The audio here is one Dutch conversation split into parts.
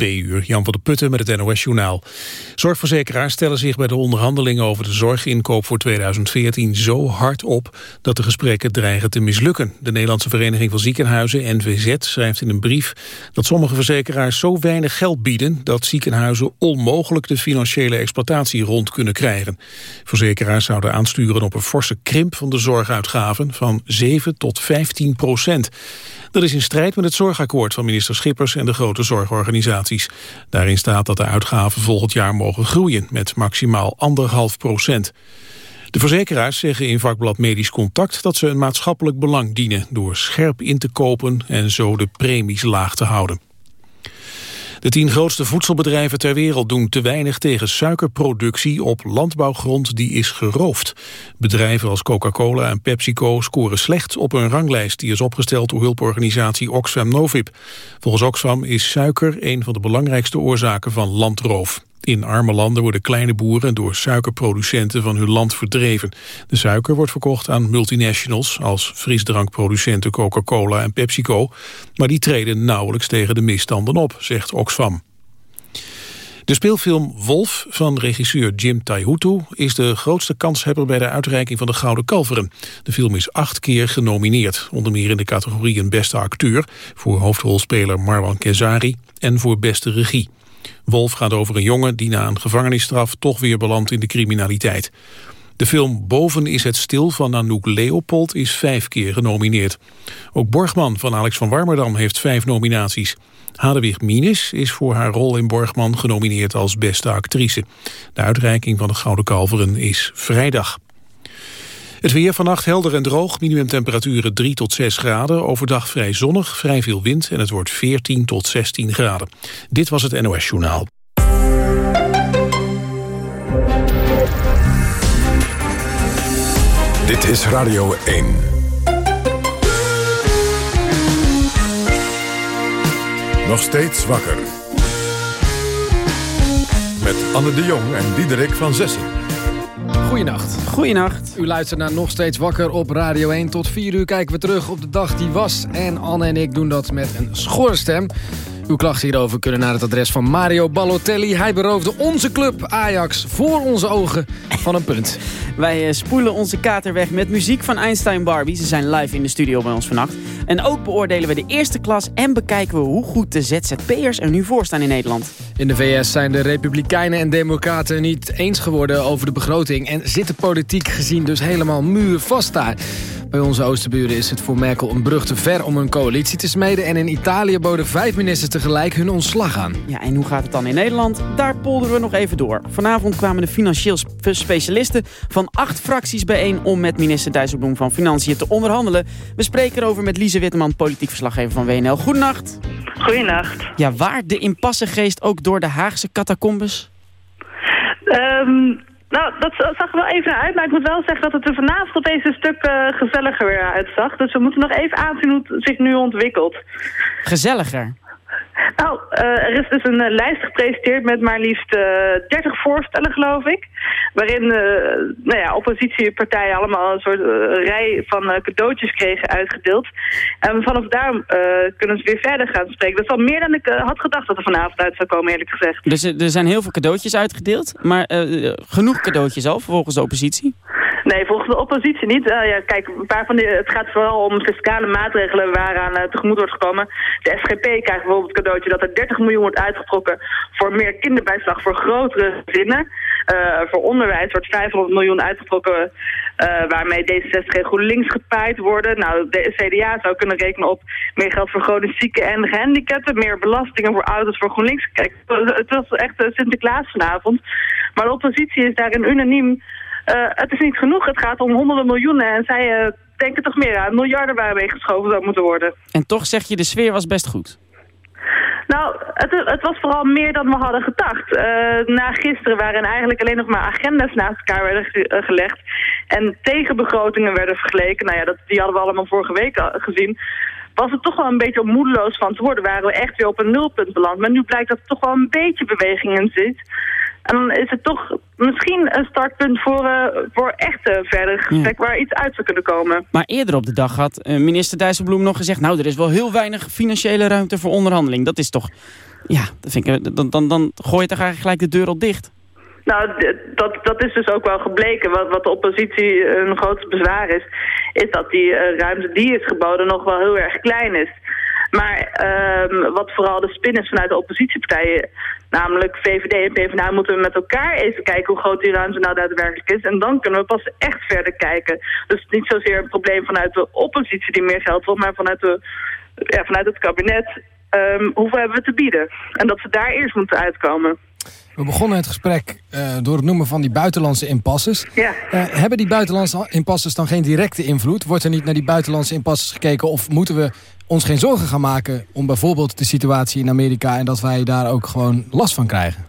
Twee uur, Jan van der Putten met het NOS-journaal. Zorgverzekeraars stellen zich bij de onderhandelingen over de zorginkoop voor 2014 zo hard op dat de gesprekken dreigen te mislukken. De Nederlandse Vereniging van Ziekenhuizen, NVZ, schrijft in een brief dat sommige verzekeraars zo weinig geld bieden dat ziekenhuizen onmogelijk de financiële exploitatie rond kunnen krijgen. Verzekeraars zouden aansturen op een forse krimp van de zorguitgaven van 7 tot 15 procent. Dat is in strijd met het zorgakkoord van minister Schippers en de grote zorgorganisaties. Daarin staat dat de uitgaven volgend jaar mogen groeien met maximaal anderhalf procent. De verzekeraars zeggen in vakblad Medisch Contact dat ze een maatschappelijk belang dienen door scherp in te kopen en zo de premies laag te houden. De tien grootste voedselbedrijven ter wereld doen te weinig tegen suikerproductie op landbouwgrond die is geroofd. Bedrijven als Coca-Cola en PepsiCo scoren slecht op een ranglijst die is opgesteld door hulporganisatie Oxfam Novib. Volgens Oxfam is suiker een van de belangrijkste oorzaken van landroof. In arme landen worden kleine boeren door suikerproducenten van hun land verdreven. De suiker wordt verkocht aan multinationals als frisdrankproducenten Coca-Cola en PepsiCo, maar die treden nauwelijks tegen de misstanden op, zegt Oxfam. De speelfilm Wolf van regisseur Jim Taihutu is de grootste kanshebber bij de uitreiking van de Gouden Kalveren. De film is acht keer genomineerd, onder meer in de categorieën beste acteur voor hoofdrolspeler Marwan Kezari en voor beste regie. Wolf gaat over een jongen die na een gevangenisstraf toch weer belandt in de criminaliteit. De film Boven is het stil van Anouk Leopold is vijf keer genomineerd. Ook Borgman van Alex van Warmerdam heeft vijf nominaties. Hadewig Minis is voor haar rol in Borgman genomineerd als beste actrice. De uitreiking van de Gouden Kalveren is vrijdag. Het weer vannacht helder en droog, minimumtemperaturen 3 tot 6 graden. Overdag vrij zonnig, vrij veel wind en het wordt 14 tot 16 graden. Dit was het NOS Journaal. Dit is Radio 1. Nog steeds wakker. Met Anne de Jong en Diederik van Zessen. Goedenacht. Goedenacht. U luistert naar Nog Steeds Wakker op Radio 1. Tot 4 uur kijken we terug op de dag die was. En Anne en ik doen dat met een schorre stem. Uw klachten hierover kunnen naar het adres van Mario Balotelli. Hij beroofde onze club Ajax voor onze ogen van een punt. Wij eh, spoelen onze kater weg met muziek van Einstein Barbie. Ze zijn live in de studio bij ons vannacht. En ook beoordelen we de eerste klas en bekijken we hoe goed de ZZP'ers er nu voor staan in Nederland. In de VS zijn de Republikeinen en Democraten niet eens geworden over de begroting... en zitten politiek gezien dus helemaal muurvast daar. Bij onze oosterburen is het voor Merkel een brug te ver om een coalitie te smeden... en in Italië boden vijf ministers tegelijk hun ontslag aan. Ja, en hoe gaat het dan in Nederland? Daar polderen we nog even door. Vanavond kwamen de financieel specialisten van acht fracties bijeen... om met minister Dijsselbloem van Financiën te onderhandelen. We spreken erover met Lise Witteman, politiek verslaggever van WNL. Goedenacht. Goedenacht. Ja, waar de impassegeest ook door de Haagse catacombes? Um, nou, dat zag er wel even uit, maar ik moet wel zeggen dat het er vanavond opeens een stuk uh, gezelliger weer uitzag. Dus we moeten nog even aanzien hoe het zich nu ontwikkelt. Gezelliger? Nou, uh, er is dus een uh, lijst gepresenteerd met maar liefst 30 voorstellen, geloof ik. Waarin nou ja, oppositiepartijen allemaal een soort rij van cadeautjes kregen uitgedeeld. En vanaf daar kunnen ze weer verder gaan spreken. Dat is al meer dan ik had gedacht dat er vanavond uit zou komen, eerlijk gezegd. Dus er zijn heel veel cadeautjes uitgedeeld, maar genoeg cadeautjes al volgens de oppositie? Nee, volgens de oppositie niet. Uh, ja, kijk, een paar van die, het gaat vooral om fiscale maatregelen waaraan uh, tegemoet wordt gekomen. De SGP krijgt bijvoorbeeld het cadeautje dat er 30 miljoen wordt uitgetrokken voor meer kinderbijslag voor grotere gezinnen. Uh, voor onderwijs wordt 500 miljoen uitgetrokken waarmee D66 en GroenLinks gepaaid worden. Nou, de CDA zou kunnen rekenen op meer geld voor chronisch zieken en gehandicapten, meer belastingen voor ouders voor GroenLinks. Kijk, het was echt Sinterklaas vanavond. Maar de oppositie is daarin unaniem het is niet genoeg. Het gaat om honderden miljoenen. En zij uh, denken toch meer aan miljarden waarmee geschoven zou moeten worden. En toch zeg je, de sfeer was best goed. Nou, het, het, was vooral meer dan we hadden gedacht. Uh, na gisteren waarin eigenlijk alleen nog maar agenda's naast elkaar werden ge gelegd... en tegenbegrotingen werden vergeleken, nou ja, dat, die hadden we allemaal vorige week gezien... was het toch wel een beetje moedeloos van te worden. Waren we echt weer op een nulpunt beland. Maar nu blijkt dat er toch wel een beetje beweging in zit... En dan is het toch misschien een startpunt voor, uh, voor echte verder gesprek waar iets uit zou kunnen komen. Maar eerder op de dag had uh, minister Dijsselbloem nog gezegd... nou, er is wel heel weinig financiële ruimte voor onderhandeling. Dat is toch Ja, dat vind ik, dan, dan, dan gooi je toch eigenlijk gelijk de deur al dicht. Nou, dat, dat is dus ook wel gebleken. Wat, wat de oppositie een grootste bezwaar is, is dat die uh, ruimte die is geboden nog wel heel erg klein is. Maar um, wat vooral de spin is vanuit de oppositiepartijen, namelijk VVD en PvdA, moeten we met elkaar even kijken hoe groot die ruimte nou daadwerkelijk is. En dan kunnen we pas echt verder kijken. Dus niet zozeer een probleem vanuit de oppositie die meer geld wil, maar vanuit, de, ja, vanuit het kabinet. Um, hoeveel hebben we te bieden? En dat ze daar eerst moeten uitkomen. We begonnen het gesprek uh, door het noemen van die buitenlandse impasses. Ja. Uh, hebben die buitenlandse impasses dan geen directe invloed? Wordt er niet naar die buitenlandse impasses gekeken? Of moeten we ons geen zorgen gaan maken om bijvoorbeeld de situatie in Amerika... en dat wij daar ook gewoon last van krijgen?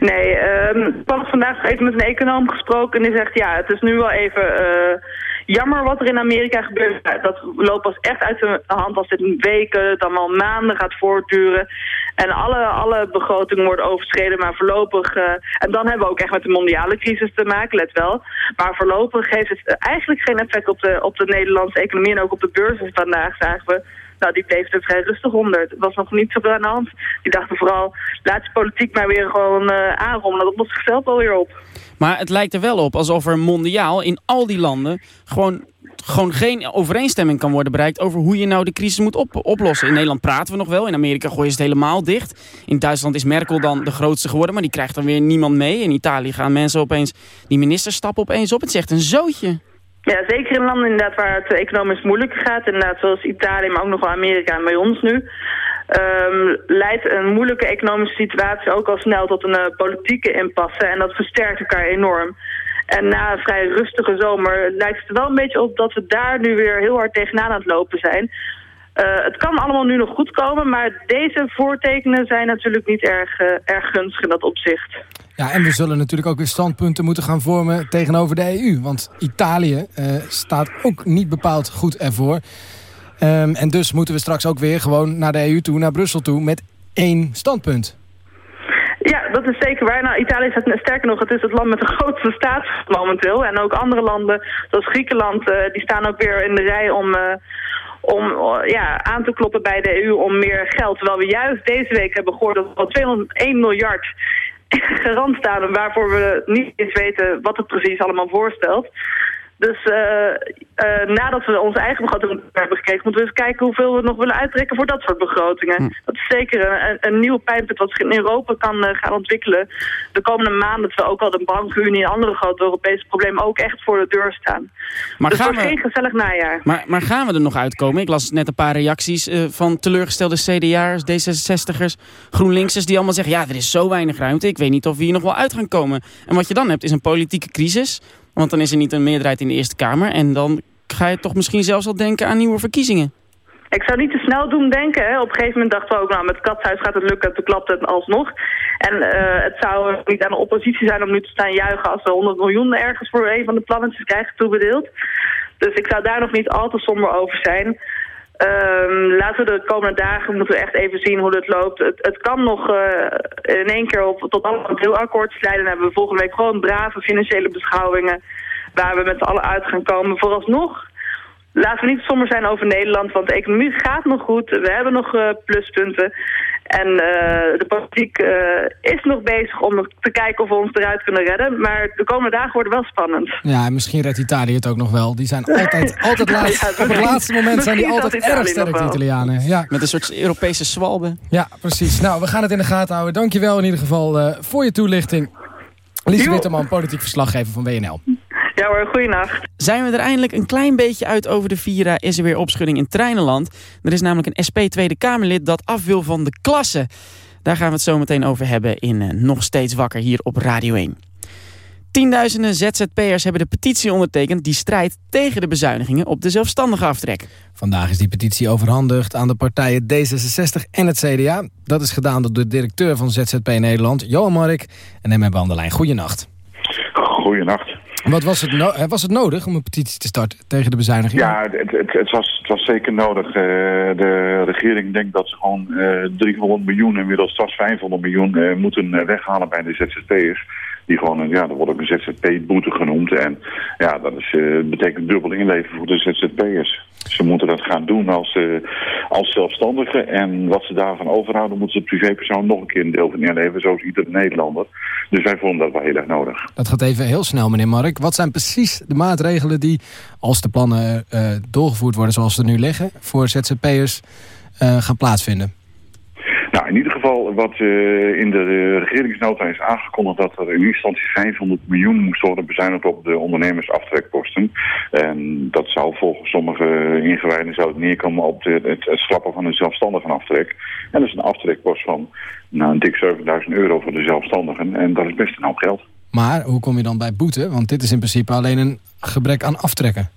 Nee, um, ik had vandaag even met een econoom gesproken en die zegt... ja, het is nu wel even uh, jammer wat er in Amerika gebeurt. Dat loopt pas echt uit de hand als dit weken, dan wel maanden gaat voortduren. En alle, alle begrotingen worden overschreden, maar voorlopig... Uh, en dan hebben we ook echt met de mondiale crisis te maken, let wel. Maar voorlopig heeft het eigenlijk geen effect op de, op de Nederlandse economie... en ook op de beurzen vandaag zagen we nou, die bleef er vrij rustig onder. Het was nog niet zoveel aan de hand. Die dachten vooral, laat de politiek maar weer gewoon uh, aanrommelen. Dat lost zichzelf wel weer op. Maar het lijkt er wel op alsof er mondiaal in al die landen... gewoon gewoon geen overeenstemming kan worden bereikt over hoe je nou de crisis moet op oplossen. In Nederland praten we nog wel, in Amerika gooien ze het helemaal dicht. In Duitsland is Merkel dan de grootste geworden, maar die krijgt dan weer niemand mee. In Italië gaan mensen opeens, die ministers stappen opeens op. Het echt een zootje. Ja, zeker in landen inderdaad waar het economisch moeilijk gaat. Inderdaad, zoals Italië, maar ook nog wel Amerika en bij ons nu. Um, leidt een moeilijke economische situatie ook al snel tot een uh, politieke impasse. En dat versterkt elkaar enorm. En na een vrij rustige zomer lijkt het er wel een beetje op dat we daar nu weer heel hard tegenaan aan het lopen zijn. Uh, het kan allemaal nu nog goed komen, maar deze voortekenen zijn natuurlijk niet erg, uh, erg gunstig in dat opzicht. Ja, en we zullen natuurlijk ook weer standpunten moeten gaan vormen tegenover de EU. Want Italië uh, staat ook niet bepaald goed ervoor. Um, en dus moeten we straks ook weer gewoon naar de EU toe, naar Brussel toe, met één standpunt. Ja, dat is zeker waar. Nou, Italië is sterker nog, het is het land met de grootste staat momenteel. En ook andere landen, zoals Griekenland, uh, die staan ook weer in de rij om, uh, om ja, aan te kloppen bij de EU om meer geld. Terwijl we juist deze week hebben gehoord dat we al 201 miljard garant staan... waarvoor we niet eens weten wat het precies allemaal voorstelt. Dus uh, uh, nadat we onze eigen begroting hebben gekeken... moeten we eens kijken hoeveel we nog willen uittrekken voor dat soort begrotingen. Hm. Dat is zeker een, een nieuw pijnpunt wat zich in Europa kan uh, gaan ontwikkelen. De komende maanden, terwijl ook al de bankunie en andere grote Europese problemen ook echt voor de deur staan. Maar dus gaan we... geen gezellig najaar. Maar, maar gaan we er nog uitkomen? Ik las net een paar reacties van teleurgestelde CDA'ers, D66'ers, GroenLinks'ers... die allemaal zeggen, ja, er is zo weinig ruimte. Ik weet niet of we hier nog wel uit gaan komen. En wat je dan hebt is een politieke crisis... Want dan is er niet een meerderheid in de Eerste Kamer. En dan ga je toch misschien zelfs al denken aan nieuwe verkiezingen. Ik zou niet te snel doen denken. Hè. Op een gegeven moment dachten we ook, nou met katshuis gaat het lukken. Toen klapt het alsnog. En uh, het zou niet aan de oppositie zijn om nu te staan juichen... als we 100 miljoen ergens voor een van de plannetjes krijgen toebedeeld. Dus ik zou daar nog niet al te somber over zijn. Um, laten we de komende dagen moeten we echt even zien hoe het loopt. Het, het kan nog uh, in één keer op, tot allemaal heel akkoord leiden. Dan hebben we volgende week gewoon brave financiële beschouwingen... waar we met z'n allen uit gaan komen. Vooralsnog laten we niet somber zijn over Nederland... want de economie gaat nog goed. We hebben nog uh, pluspunten. En uh, de politiek uh, is nog bezig om te kijken of we ons eruit kunnen redden. Maar de komende dagen worden wel spannend. Ja, en misschien redt Italië het ook nog wel. Die zijn altijd, altijd laatst, ja, op het laatste moment zijn die altijd erg sterk, de Italianen. Ja. Met een soort Europese zwalbe. Ja, precies. Nou, we gaan het in de gaten houden. Dankjewel in ieder geval uh, voor je toelichting. Lies Witteman, politiek verslaggever van WNL. Ja hoor, goeienacht. Zijn we er eindelijk een klein beetje uit over de Vira, is er weer opschudding in Treinenland. Er is namelijk een SP Tweede Kamerlid dat af wil van de klasse. Daar gaan we het zo meteen over hebben in uh, Nog Steeds Wakker hier op Radio 1. Tienduizenden ZZP'ers hebben de petitie ondertekend... die strijdt tegen de bezuinigingen op de zelfstandige aftrek. Vandaag is die petitie overhandigd aan de partijen D66 en het CDA. Dat is gedaan door de directeur van ZZP Nederland, Johan Mark. En hem hebben we aan de lijn. Goeienacht. Goeienacht. Wat was het, no was het nodig om een petitie te starten tegen de bezuiniging? Ja, het, het, het, was, het was zeker nodig. Uh, de regering denkt dat ze gewoon uh, 300 miljoen, inmiddels straks 500 miljoen, uh, moeten weghalen bij de ZZP'ers. Die gewoon, ja, dat wordt ook een ZZP-boete genoemd. En ja, dat is, eh, betekent dubbel inleven voor de ZZP'ers. Ze moeten dat gaan doen als, eh, als zelfstandigen. En wat ze daarvan overhouden, moeten ze privépersoon nog een keer een deel van inleveren. Zoals iedere Nederlander. Dus wij vonden dat wel heel erg nodig. Dat gaat even heel snel, meneer Mark. Wat zijn precies de maatregelen die, als de plannen eh, doorgevoerd worden zoals ze nu liggen, voor ZZP'ers gaan plaatsvinden? In geval wat eh, in de regeringsnota is aangekondigd dat er in instantie 500 miljoen moest worden bezuinigd op de ondernemersaftrekposten. En dat zou volgens sommige ingewijden zou het neerkomen op het, het schrappen van een zelfstandige aftrek. En dat is een aftrekpost van nou, een dik 7000 euro voor de zelfstandigen. En dat is best een hoop geld. Maar hoe kom je dan bij boete? Want dit is in principe alleen een gebrek aan aftrekken.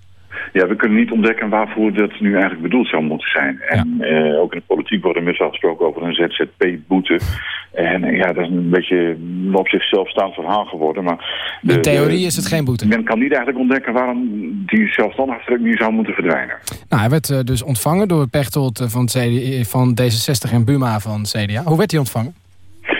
Ja, we kunnen niet ontdekken waarvoor dat nu eigenlijk bedoeld zou moeten zijn. En eh, ook in de politiek wordt inmiddels al gesproken over een ZZP-boete. En eh, ja, dat is een beetje een op zichzelf staand verhaal geworden. Maar de- In theorie is het geen boete. Men kan niet eigenlijk ontdekken waarom die zelfstandigheid nu zou moeten verdwijnen. Nou, hij werd eh, dus ontvangen door Pechtold van, van D66 en Buma van CDA. Hoe werd hij ontvangen?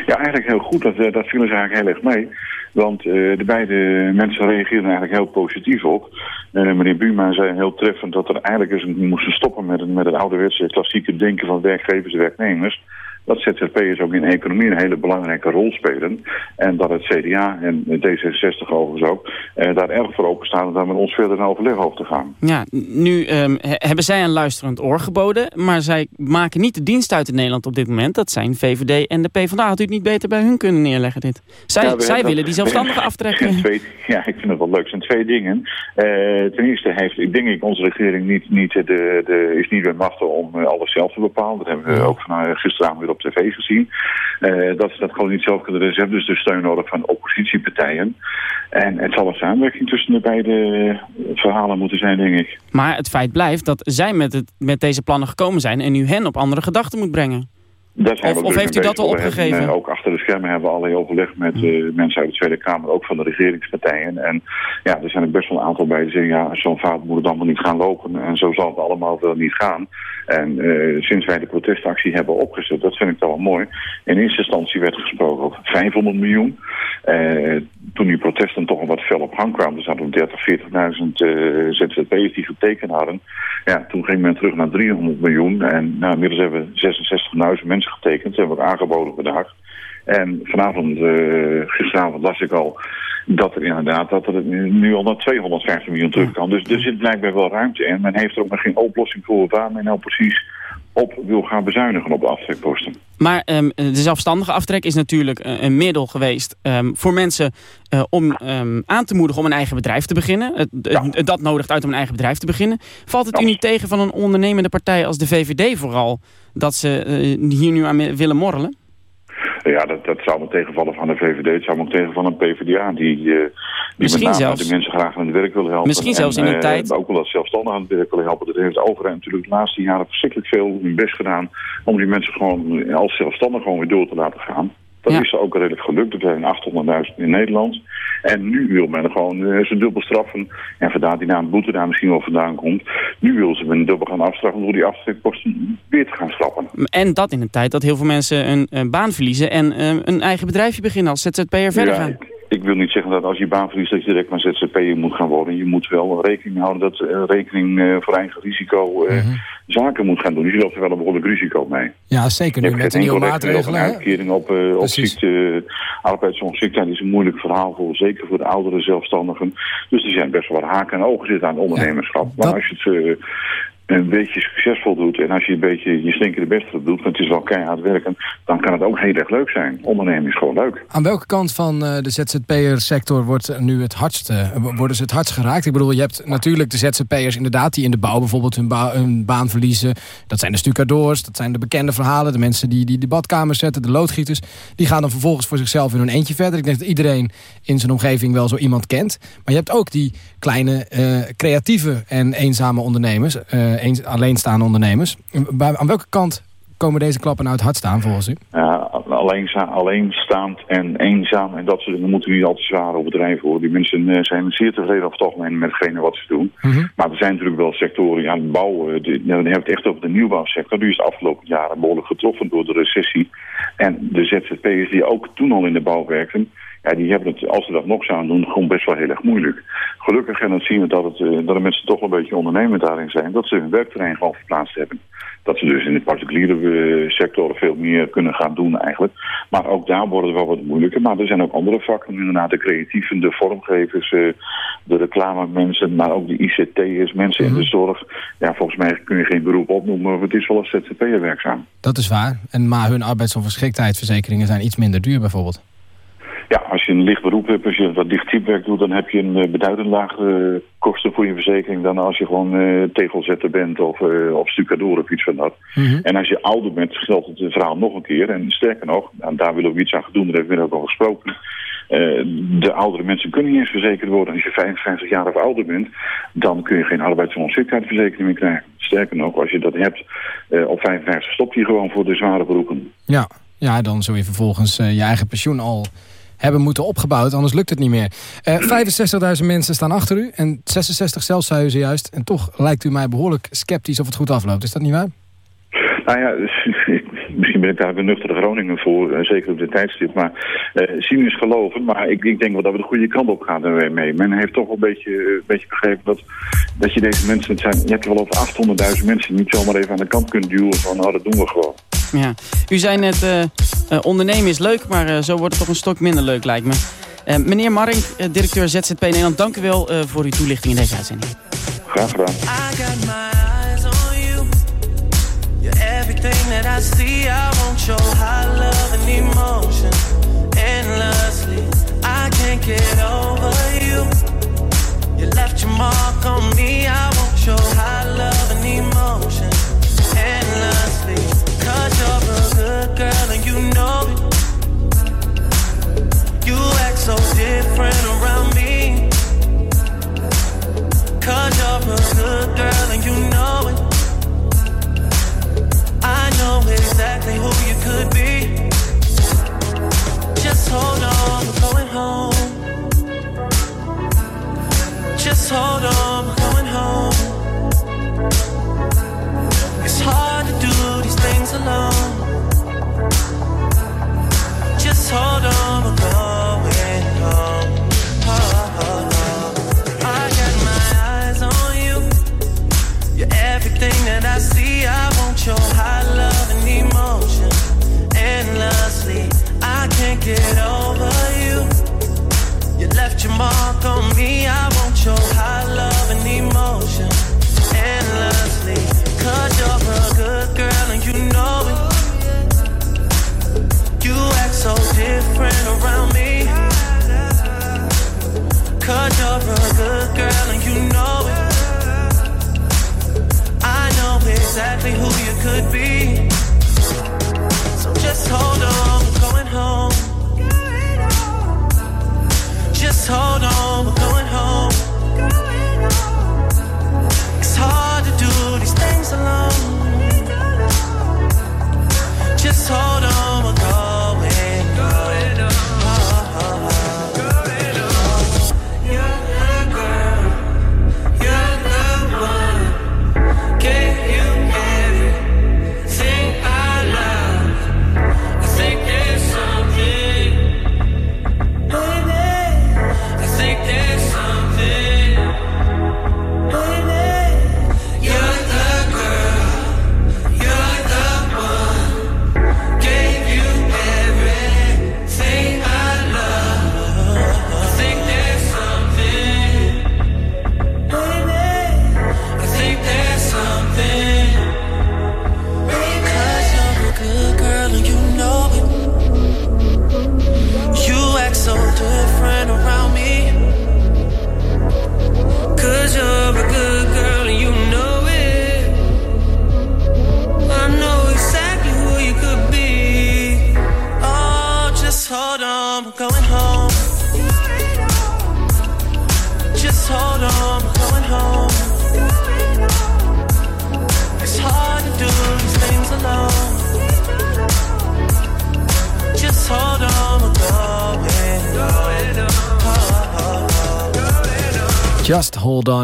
Ja, eigenlijk heel goed. Dat, dat vielen ze eigenlijk heel erg mee. Want eh, de beide mensen reageerden eigenlijk heel positief op. Eh, meneer Buma zei heel treffend dat er eigenlijk eens een- moesten stoppen met, met het ouderwetse klassieke denken van werkgevers en werknemers. Dat ZZP'ers ook in de economie een hele belangrijke rol spelen. En dat het CDA en D66 overigens ook eh, daar erg voor openstaan om daar met ons verder in overleg over te gaan. Ja, nu ehm, he- hebben zij een luisterend oor geboden, maar zij maken niet de dienst uit in Nederland op dit moment. Dat zijn VVD en de PvdA. Had u het niet beter bij hun kunnen neerleggen dit? Zij, Ja, zij willen die zelfstandige aftrekken. twee, ja, ik vind het wel leuk. Er zijn twee dingen. Eh, ten eerste heeft, ik denk ik, onze regering niet, niet de, de, is niet bij machten om eh, alles zelf te bepalen. Dat hebben we ook van, gisteravond weer op tv gezien. Eh, dat ze dat gewoon niet zelf kunnen. Dus hebben dus de steun nodig van oppositiepartijen. En het zal een samenwerking tussen de beide verhalen moeten zijn, denk ik. Maar het feit blijft dat zij met, het, met deze plannen gekomen zijn en u hen op andere gedachten moet brengen. Daar zijn Of- we of druk heeft u dat al hebben, opgegeven? eh, ook achter de schermen hebben we allerlei overleg met eh, mensen uit de Tweede Kamer, ook van de regeringspartijen. En ja, er zijn er best wel een aantal bij die zeggen, ja, zo'n vaart moet het allemaal niet gaan lopen. En zo zal het allemaal wel niet gaan. En eh, sinds wij de protestactie hebben opgezet, dat vind ik wel mooi. In eerste instantie werd gesproken over 500 miljoen. Toen die protesten toch al wat fel op gang kwamen, er zaten 30, 40.000 eh ZZP'ers die getekend hadden. Ja, toen ging men terug naar 300 miljoen. En nou, inmiddels hebben we 66.000 mensen getekend. Hebben ook aangeboden vandaag. En vanavond, eh, gisteravond las ik al dat er inderdaad dat er nu al naar 250 miljoen terug kan. Dus er zit blijkbaar wel ruimte in. Men heeft er ook nog geen oplossing voor waar men nou precies op wil gaan bezuinigen op de aftrekposten. Maar ehm, de zelfstandige aftrek is natuurlijk eh, een middel geweest ehm, voor mensen eh, om ehm, aan te moedigen om een eigen bedrijf te beginnen. Het, het- Ja. dat nodigt uit om een eigen bedrijf te beginnen. Valt het u niet tegen van een ondernemende partij als de VVD vooral, dat ze eh, hier nu aan willen morrelen? Ja, dat, dat zou me tegenvallen van de VVD. Het zou me ook tegenvallen van een PvdA die, eh, die Misschien met name zelfs. de mensen graag aan het werk willen helpen. Misschien zelfs in En, een eh, tijd- Ook wel dat zelfstandig aan het werk willen helpen. Dat heeft de overheid natuurlijk de laatste jaren verschrikkelijk veel hun best gedaan om die mensen gewoon als zelfstandig gewoon weer door te laten gaan. Dat Ja. is ook redelijk gelukt. Er zijn 800.000 in Nederland. En nu wil men gewoon eh, ze dubbel straffen. En vandaar die naam boete daar misschien wel vandaan komt. Nu wil ze men dubbel gaan afstraffen door die aftrekposten weer te gaan schrappen. En dat in een tijd dat heel veel mensen een, een baan verliezen en eh, een eigen bedrijfje beginnen als ZZP'er verder Ja, gaan. ik, ik wil niet zeggen dat als je baan verliest dat je direct maar ZZP'er moet gaan worden. Je moet wel rekening houden dat eh, rekening voor eigen risico Mhm. Zaken moet gaan doen. Dus je loopt er wel een behoorlijk risico mee. Ja, zeker nu met de nieuwe een maatregelen. hè? uitkering op, eh, op ziekte, arbeidsongeschiktheid is een moeilijk verhaal voor, zeker voor de oudere zelfstandigen. Dus er zijn best wel wat haken en ogen zitten aan ondernemerschap. maar dat- als je het eh, een beetje succesvol doet en als je een beetje je stinkende best erop doet, want het is wel keihard werken, dan kan het ook heel erg leuk zijn. Ondernemen is gewoon leuk. Aan welke kant van eh, de ZZP'er-sector wordt nu het hardst, eh, worden ze het hardst geraakt? Ik bedoel, je hebt natuurlijk de ZZP'ers inderdaad die in de bouw bijvoorbeeld hun, ba- hun baan verliezen. Dat zijn de stucadoors, dat zijn de bekende verhalen. De mensen die, die de badkamers zetten, de loodgieters. Die gaan dan vervolgens voor zichzelf in hun eentje verder. Ik denk dat iedereen in zijn omgeving wel zo iemand kent. Maar je hebt ook die kleine eh, creatieve en eenzame ondernemers. Eens, alleenstaande ondernemers. Bij- aan welke kant komen deze klappen nou het hardst aan volgens u? Ja, alleen, alleenstaand en eenzaam en dat soort dingen moeten we niet al te zwaar overdrijven hoor. Die mensen eh, zijn zeer tevreden over het algemeen met hetgene wat ze doen. Mhm. Maar er zijn natuurlijk wel sectoren, ja, de bouw, eh, dan hebben we het echt over de nieuwbouwsector. Die is de afgelopen jaren behoorlijk getroffen door de recessie. En de ZZP'ers die ook toen al in de bouw werkten, ja, die hebben het, als ze dat nog zouden doen, gewoon best wel heel erg moeilijk. Gelukkig, en dat zien we dat, het, eh, dat de mensen toch een beetje ondernemend daarin zijn, dat ze hun werkterrein gewoon verplaatst hebben. Dat ze dus in de particuliere uh, sector veel meer kunnen gaan doen eigenlijk. Maar ook daar wordt het wel wat moeilijker. Maar er zijn ook andere vakken, inderdaad de creatieven, de vormgevers, uh, de reclamemensen, maar ook de ICT'ers, mensen in de mhm. zorg. Ja, volgens mij kun je geen beroep opnoemen, maar het is wel als ZZP'er werkzaam. Dat is waar. En, maar hun arbeidsongeschiktheidsverzekeringen zijn iets minder duur bijvoorbeeld. Ja, als je een licht beroep hebt, als je wat dicht typewerk doet... dan heb je een uh, beduidend lagere kosten voor je verzekering... dan als je gewoon uh, tegelzetter bent of, uh, of stucadoor of iets van dat. Mhm. En als je ouder bent, geldt het verhaal nog een keer. En sterker nog, en daar willen we iets aan doen, daar hebben we ook al gesproken... de oudere mensen kunnen niet eens verzekerd worden. Als je 55 jaar of ouder bent, dan kun je geen arbeidsongeschiktheidsverzekering meer krijgen. Sterker nog, als je dat hebt, op 55 stop je gewoon voor de zware beroepen. Ja, ja dan zul je vervolgens je eigen pensioen al hebben moeten opgebouwd. Anders lukt het niet meer. Uh, 65.000 mensen staan achter u. En 66 zelfs zei u zojuist. En toch lijkt u mij behoorlijk sceptisch of het goed afloopt. Is dat niet waar? Nou ja, misschien ben ik daar een nuchtere Groningen voor, uh, zeker op dit tijdstip. Maar uh, cynisch geloven, maar ik, ik, denk wel dat we de goede kant op gaan ermee. Men heeft toch wel een beetje, een beetje begrepen dat, dat je deze mensen, het zijn, je hebt er wel over 800.000 mensen, niet zomaar even aan de kant kunt duwen van nou dat doen we gewoon. Ja. U zei net, uh, ondernemen is leuk, maar uh, zo wordt het toch een stok minder leuk, lijkt me. meneer Marink, directeur ZZP Nederland, dank u wel voor uw toelichting in deze uitzending. Graag gedaan. Everything that I see, I want your high love and emotion endlessly. I can't get over you. You left your mark on me. I want your high Hold on, we're going home. It's hard to do these things alone. Just hold on, we're going home. Oh, oh, oh. I got my eyes on you. You're everything that I see. I want your high love and emotion endlessly. I can't get over you. You left your mark on me. I love and emotion endlessly. Cause you're a good girl and you know it. You act so different around me. Cause you're a good girl and you know it. I know exactly who you could be. So just hold on, we're going home. Just hold on, we're going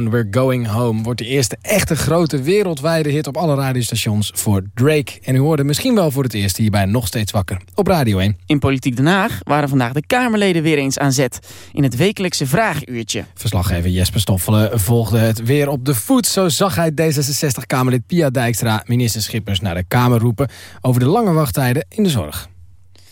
We're Going Home wordt de eerste echte grote wereldwijde hit op alle radiostations voor Drake. En u hoorde misschien wel voor het eerst hierbij nog steeds wakker op Radio 1. In Politiek Den Haag waren vandaag de Kamerleden weer eens aan zet... in het wekelijkse vraaguurtje. Verslaggever Jesper Stoffelen volgde het weer op de voet. Zo zag hij D66-Kamerlid Pia Dijkstra minister Schippers naar de Kamer roepen... over de lange wachttijden in de zorg.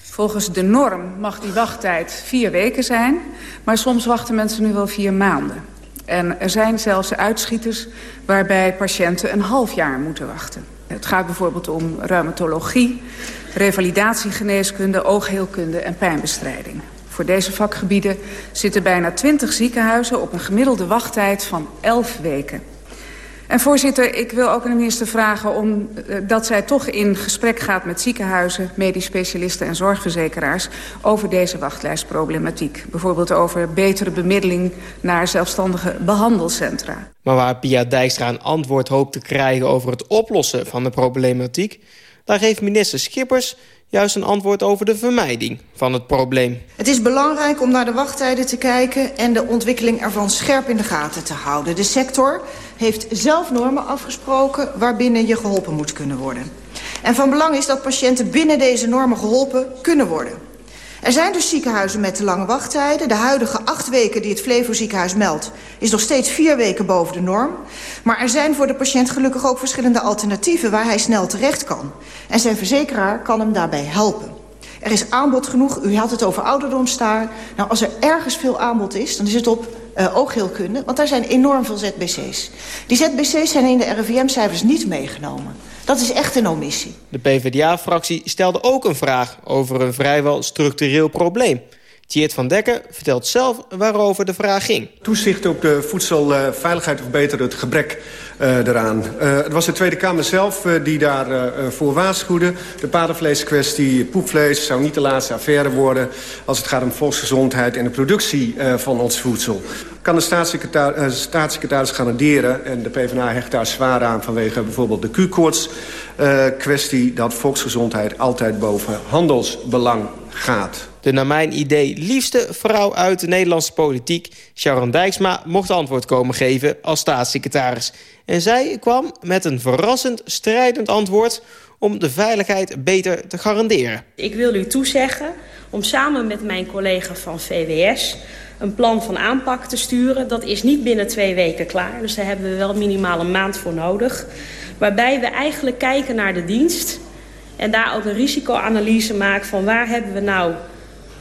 Volgens de norm mag die wachttijd vier weken zijn... maar soms wachten mensen nu wel vier maanden. En er zijn zelfs uitschieters waarbij patiënten een half jaar moeten wachten. Het gaat bijvoorbeeld om reumatologie, revalidatiegeneeskunde, oogheelkunde en pijnbestrijding. Voor deze vakgebieden zitten bijna 20 ziekenhuizen op een gemiddelde wachttijd van 11 weken. En voorzitter, ik wil ook de minister vragen om, uh, dat zij toch in gesprek gaat met ziekenhuizen, medisch specialisten en zorgverzekeraars over deze wachtlijstproblematiek. Bijvoorbeeld over betere bemiddeling naar zelfstandige behandelcentra. Maar waar Pia Dijkstra een antwoord hoopt te krijgen over het oplossen van de problematiek, daar geeft minister Schippers juist een antwoord over de vermijding van het probleem. Het is belangrijk om naar de wachttijden te kijken... en de ontwikkeling ervan scherp in de gaten te houden. De sector heeft zelf normen afgesproken waarbinnen je geholpen moet kunnen worden. En van belang is dat patiënten binnen deze normen geholpen kunnen worden. Er zijn dus ziekenhuizen met te lange wachttijden. De huidige acht weken die het Flevo ziekenhuis meldt... is nog steeds vier weken boven de norm. Maar er zijn voor de patiënt gelukkig ook verschillende alternatieven... waar hij snel terecht kan. En zijn verzekeraar kan hem daarbij helpen. Er is aanbod genoeg. U had het over ouderdomstaar. Nou, als er ergens veel aanbod is, dan is het op uh, oogheelkunde. Want daar zijn enorm veel ZBC's. Die ZBC's zijn in de RIVM-cijfers niet meegenomen. Dat is echt een omissie. De PvdA-fractie stelde ook een vraag over een vrijwel structureel probleem. Tjeerd van Dekker vertelt zelf waarover de vraag ging. Toezicht op de voedselveiligheid of beter het gebrek uh, eraan. Uh, het was de Tweede Kamer zelf uh, die daarvoor voor waarschuwde. De paardenvleeskwestie, poepvlees, zou niet de laatste affaire worden... als het gaat om volksgezondheid en de productie van ons voedsel. Kan de staatssecretaris, staatssecretaris garanderen, en de PvdA hecht daar zwaar aan... vanwege bijvoorbeeld de Q-koorts kwestie... dat volksgezondheid altijd boven handelsbelang gaat. De naar mijn idee liefste vrouw uit de Nederlandse politiek... Sharon Dijksma mocht antwoord komen geven als staatssecretaris. En zij kwam met een verrassend strijdend antwoord... om de veiligheid beter te garanderen. Ik wil u toezeggen om samen met mijn collega van VWS... een plan van aanpak te sturen. Dat is niet binnen twee weken klaar, dus daar hebben we wel minimaal een maand voor nodig. Waarbij we eigenlijk kijken naar de dienst... en daar ook een risicoanalyse maken van waar hebben we nou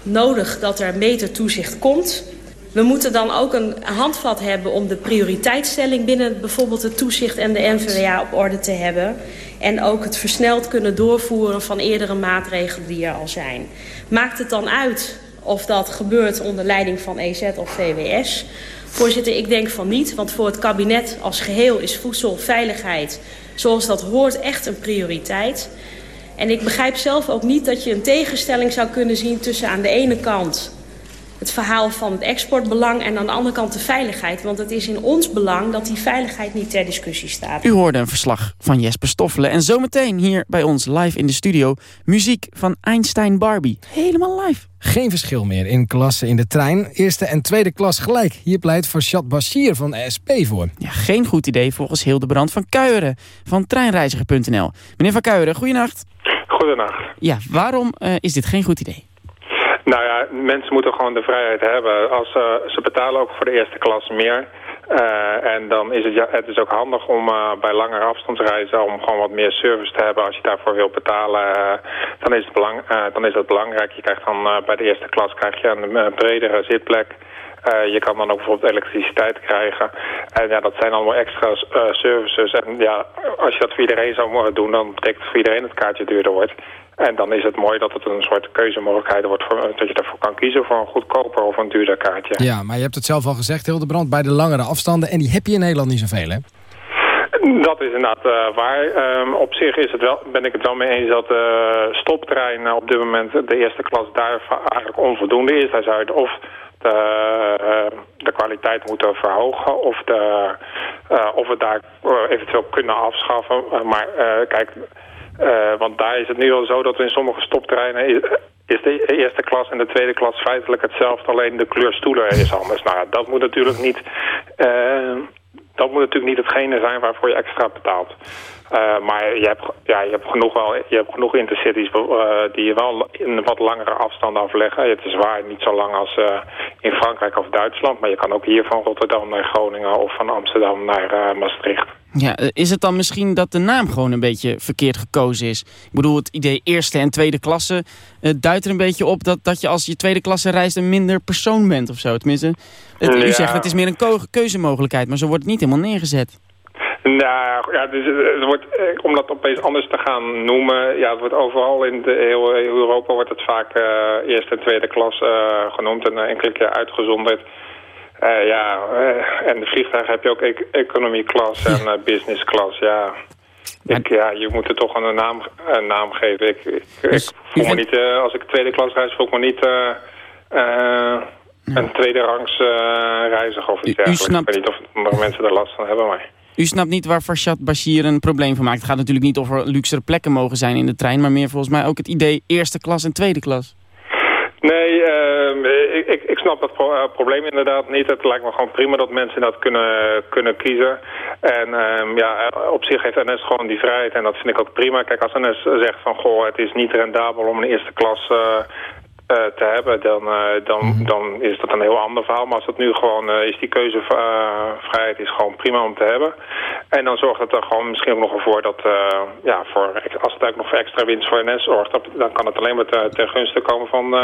nodig dat er beter toezicht komt. We moeten dan ook een handvat hebben om de prioriteitsstelling binnen bijvoorbeeld het toezicht en de NVWA op orde te hebben. En ook het versneld kunnen doorvoeren van eerdere maatregelen die er al zijn. Maakt het dan uit of dat gebeurt onder leiding van EZ of VWS? Voorzitter, ik denk van niet, want voor het kabinet als geheel is voedselveiligheid, zoals dat hoort, echt een prioriteit. En ik begrijp zelf ook niet dat je een tegenstelling zou kunnen zien tussen aan de ene kant het verhaal van het exportbelang en aan de andere kant de veiligheid. Want het is in ons belang dat die veiligheid niet ter discussie staat. U hoorde een verslag van Jesper Stoffelen. En zometeen hier bij ons live in de studio muziek van Einstein Barbie. Helemaal live. Geen verschil meer in klassen in de trein. Eerste en tweede klas gelijk. Hier pleit Farshad Bashir van de SP voor. Ja, geen goed idee volgens Hildebrand van Kuijeren van treinreiziger.nl. Meneer van Kuijeren, goedenacht. Goedenacht. Ja, waarom uh, is dit geen goed idee? Nou ja, mensen moeten gewoon de vrijheid hebben. Als, uh, ze betalen ook voor de eerste klas meer. Uh, en dan is het, ja, het is ook handig om uh, bij langere afstandsreizen om gewoon wat meer service te hebben. Als je daarvoor wil betalen, dan, is het belang, dan is dat belangrijk. Je krijgt dan bij de eerste klas krijg je een bredere zitplek. Je kan dan ook bijvoorbeeld elektriciteit krijgen. En ja, dat zijn allemaal extra services. En ja, als je dat voor iedereen zou doen, dan betekent het voor iedereen het kaartje duurder wordt. En dan is het mooi dat het een soort keuzemogelijkheid wordt... Voor, dat je ervoor kan kiezen voor een goedkoper of een duurder kaartje. Ja, maar je hebt het zelf al gezegd, Hildebrand, bij de langere afstanden. En die heb je in Nederland niet zoveel, hè? Dat is inderdaad uh, waar. Um, op zich is het wel, ben ik het wel mee eens dat de uh, stoptrein op dit moment de eerste klas daar eigenlijk onvoldoende is. Daar zou je of de, uh, de kwaliteit moeten verhogen of, de, of we daar eventueel kunnen afschaffen. maar kijk, uh, want daar is het nu al zo dat in sommige stoptreinen is, de eerste klas en de tweede klas feitelijk hetzelfde, alleen de kleur stoelen is anders. Nou, dat moet natuurlijk niet, eh, dat moet natuurlijk niet hetgene zijn waarvoor je extra betaalt. Eh, maar je hebt, ja, je hebt genoeg, wel, je hebt genoeg intercities eh, die je wel in wat langere afstanden afleggen. Het is waar niet zo lang als eh, in Frankrijk of Duitsland. Maar je kan ook hier van Rotterdam naar Groningen of van Amsterdam naar eh, Maastricht. Ja, eh, is het dan misschien dat de naam gewoon een beetje verkeerd gekozen is? Ik bedoel, het idee eerste en tweede klasse eh, duidt er een beetje op... Dat, dat je als je tweede klasse reist een minder persoon bent of zo. Tenminste, het, u zegt het is meer een keuzemogelijkheid, maar zo wordt het niet helemaal neergezet. Nou ja, dus het het wordt, eh, om dat opeens anders te gaan noemen, ja, het wordt overal in de, heel, heel Europa wordt het vaak eh, eerste en tweede klas eh, genoemd en eh, enkele keer uitgezonderd. Eh, ja, eh, en de vliegtuig heb je ook e economy class en eh, business class, ja. Ik, ja, je moet er toch een naam, een naam geven. Ik, ik, ik voel me niet, eh, als ik tweede klas reis, voel ik me niet eh, eh, een tweede rangs eh, reiziger of iets U- u dergelijks. snapt- Ik weet niet of andere mensen er last van hebben, maar... U snapt niet waar Farshad Bashir een probleem van maakt. Het gaat natuurlijk niet of er luxere plekken mogen zijn in de trein... maar meer volgens mij ook het idee eerste klas en tweede klas. Nee, ehm, ik, ik, snap dat pro- eh, probleem inderdaad niet. Het lijkt me gewoon prima dat mensen dat kunnen, kunnen kiezen. En ehm, ja, eh, op zich heeft NS gewoon die vrijheid en dat vind ik ook prima. Kijk, als NS zegt van, goh, het is niet rendabel om een eerste klas eh, te hebben, dan, dan, dan is dat een heel ander verhaal. Maar als dat nu gewoon is, die keuzevrijheid is gewoon prima om te hebben. En dan zorgt het er gewoon misschien ook nog voor dat, ja, voor, als het eigenlijk nog voor extra winst voor NS zorgt, dan kan het alleen maar te- ten gunste komen van,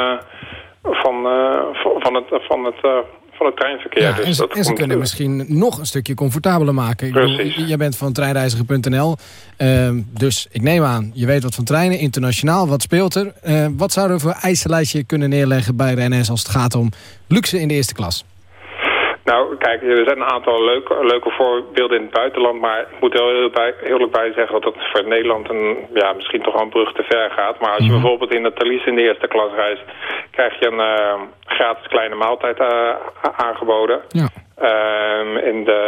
van, eh, van, van het, van het, eh, van het treinverkeer. Ja, Dus en ze, dat en ze kunnen misschien nog een stukje comfortabeler maken. Bedoel, Precies. jij bent van treinreiziger.nl. ehm, dus ik neem aan, je weet wat van treinen, internationaal. Wat speelt er? Eh, wat zouden we voor eisenlijstje kunnen neerleggen bij de NS... als het gaat om luxe in de eerste klas? Nou, kijk, er zijn een aantal leuke, leuke voorbeelden in het buitenland, maar ik moet er heel eerlijk bij, heel bij zeggen dat het voor Nederland een, ja, misschien toch wel een brug te ver gaat. Maar als je bijvoorbeeld in de Thalys in de eerste klas reist, krijg je een eh, gratis kleine maaltijd eh, aangeboden. Ja. Ehm, in, de,